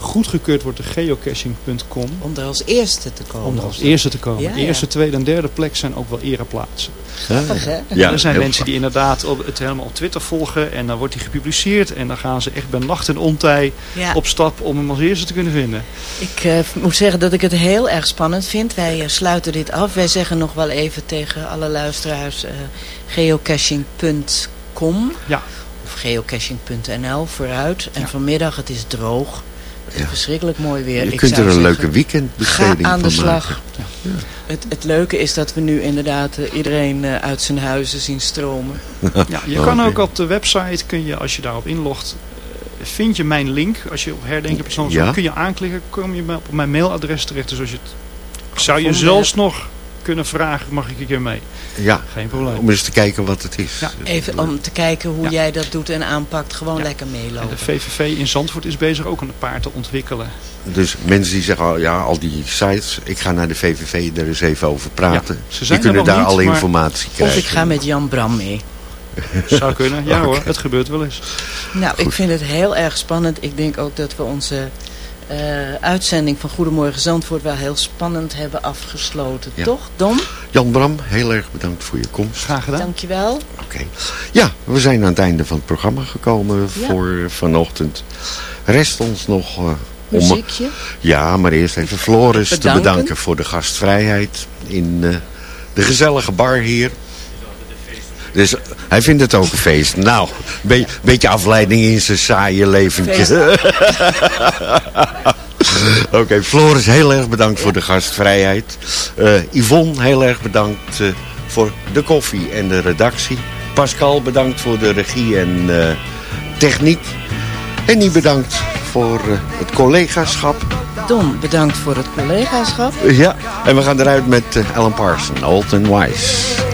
S9: goedgekeurd wordt door geocaching.com.
S6: Om er als eerste te komen.
S9: Om er als eerste te komen.
S6: Ja,
S9: de
S6: ja.
S9: eerste, tweede en derde plek zijn ook wel ereplaatsen.
S6: Grappig, hè?
S4: Ja,
S9: er zijn mensen die inderdaad op, het helemaal op Twitter volgen en dan wordt die gepubliceerd en dan gaan ze echt bij nacht en ontij
S6: Ja.
S9: op stap om hem als eerste te kunnen vinden.
S6: Ik eh, moet zeggen dat ik het heel erg spannend vind. Wij eh, sluiten dit af. Wij zeggen nog wel even tegen alle luisteraars eh, geocaching.com
S9: Ja.
S6: geocaching.nl vooruit. En vanmiddag, het is droog. Het is
S4: Ja.
S6: verschrikkelijk mooi weer.
S4: Je
S6: Ik
S4: kunt er een
S6: zeggen,
S4: leuke weekendbesteding
S6: Ga aan de
S4: van
S6: slag.
S4: maken.
S6: Het, het leuke is dat we nu inderdaad eh, iedereen eh, uit zijn huizen zien stromen.
S9: Ja, je
S4: Oh,
S9: kan ook op de website, kun je, als je daarop inlogt, eh, vind je mijn link. Als je op herdenken persoon
S4: Ja.
S9: kun je aanklikken, kom je bij- op mijn mailadres terecht. Dus als je het, zou je zelfs
S6: hebt.
S9: nog kunnen vragen, mag ik een keer mee?
S4: Ja,
S9: Geen probleem.
S4: om eens te kijken wat het is.
S9: Ja.
S6: Even om te kijken hoe
S9: Ja.
S6: jij dat doet en aanpakt. Gewoon
S9: Ja.
S6: lekker
S9: En
S6: meelopen.
S9: de VVV in Zandvoort is bezig ook een paar te ontwikkelen.
S4: Dus mensen die zeggen, oh, ja, al die sites, ik ga naar de VVV er eens even over praten.
S9: Ja, ze
S4: die
S9: zijn er
S4: kunnen daar
S9: niet,
S4: alle
S9: maar-
S4: informatie
S6: Of
S4: krijgen.
S6: ik ga met Jan Bram mee.
S9: Zou kunnen, ja hoor, het gebeurt wel eens.
S6: Nou, ik vind het heel erg spannend. Ik denk ook dat we onze eh, uitzending van Goedemorgen Zandvoort wel heel spannend hebben afgesloten.
S4: Ja.
S6: Toch, Dom?
S4: Jan Bram, heel erg bedankt voor je komst.
S9: Graag gedaan.
S6: Dankjewel.
S4: Oké. Ja, we zijn aan het einde van het programma gekomen
S6: Ja.
S4: voor vanochtend. Rest ons nog... om,
S6: Muziekje.
S4: ja, maar eerst even Floris te
S6: Bedanken.
S4: bedanken voor de gastvrijheid in eh, de gezellige bar hier. Dus hij vindt het ook een feest. Nou, een beetje afleiding in zijn saaie leventje. Oké, Floris, heel erg bedankt voor de gastvrijheid. Eh, Yvonne, heel erg bedankt eh, voor de koffie en de redactie. Pascal, bedankt voor de regie en eh, techniek. En die bedankt voor het collegaschap.
S6: Dom, bedankt voor het collegaschap.
S4: Ja, en we gaan eruit met Alan Parsons, Old and Wise.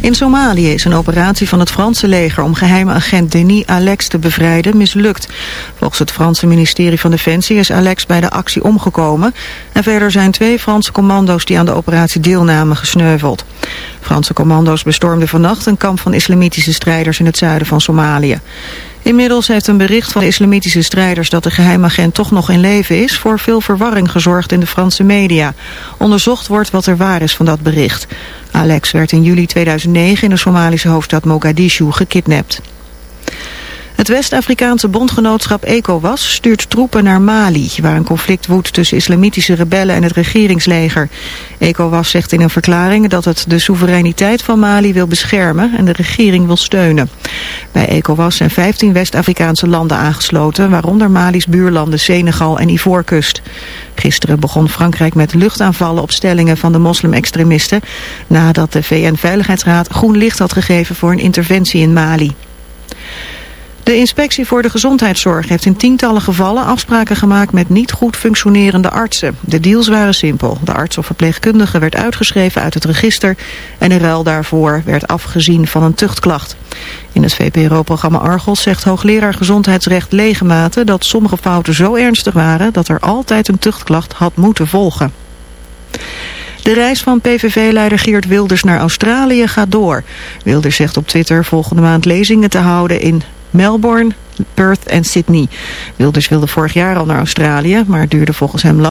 S1: In Somalië is een operatie van het Franse leger om geheime agent Denis Alex te bevrijden mislukt. Volgens het Franse ministerie van Defensie is Alex bij de actie omgekomen. En verder zijn twee Franse commando's die aan de operatie deelnamen gesneuveld. Franse commando's bestormden vannacht een kamp van islamitische strijders in het zuiden van Somalië. Inmiddels heeft een bericht van de islamitische strijders dat de geheimagent toch nog in leven is voor veel verwarring gezorgd in de Franse media. Onderzocht wordt wat er waar is van dat bericht. Alex werd in juli 2009 in de Somalische hoofdstad Mogadishu gekidnapt. Het West-Afrikaanse bondgenootschap ECOWAS stuurt troepen naar Mali... waar een conflict woedt tussen islamitische rebellen en het regeringsleger. ECOWAS zegt in een verklaring dat het de soevereiniteit van Mali wil beschermen... en de regering wil steunen. Bij ECOWAS zijn 15 West-Afrikaanse landen aangesloten... waaronder Mali's buurlanden Senegal en Ivoorkust. Gisteren begon Frankrijk met luchtaanvallen op stellingen van de moslim-extremisten... nadat de VN-veiligheidsraad groen licht had gegeven voor een interventie in Mali. De inspectie voor de gezondheidszorg heeft in tientallen gevallen afspraken gemaakt met niet goed functionerende artsen. De deals waren simpel. De arts of verpleegkundige werd uitgeschreven uit het register en in ruil daarvoor werd afgezien van een tuchtklacht. In het VPRO-programma Argos zegt hoogleraar gezondheidsrecht Legematen dat sommige fouten zo ernstig waren dat er altijd een tuchtklacht had moeten volgen. De reis van PVV-leider Geert Wilders naar Australië gaat door. Wilders zegt op Twitter volgende maand lezingen te houden in Melbourne, Perth en Sydney. Wilders wilde vorig jaar al naar Australië, maar duurde volgens hem lang.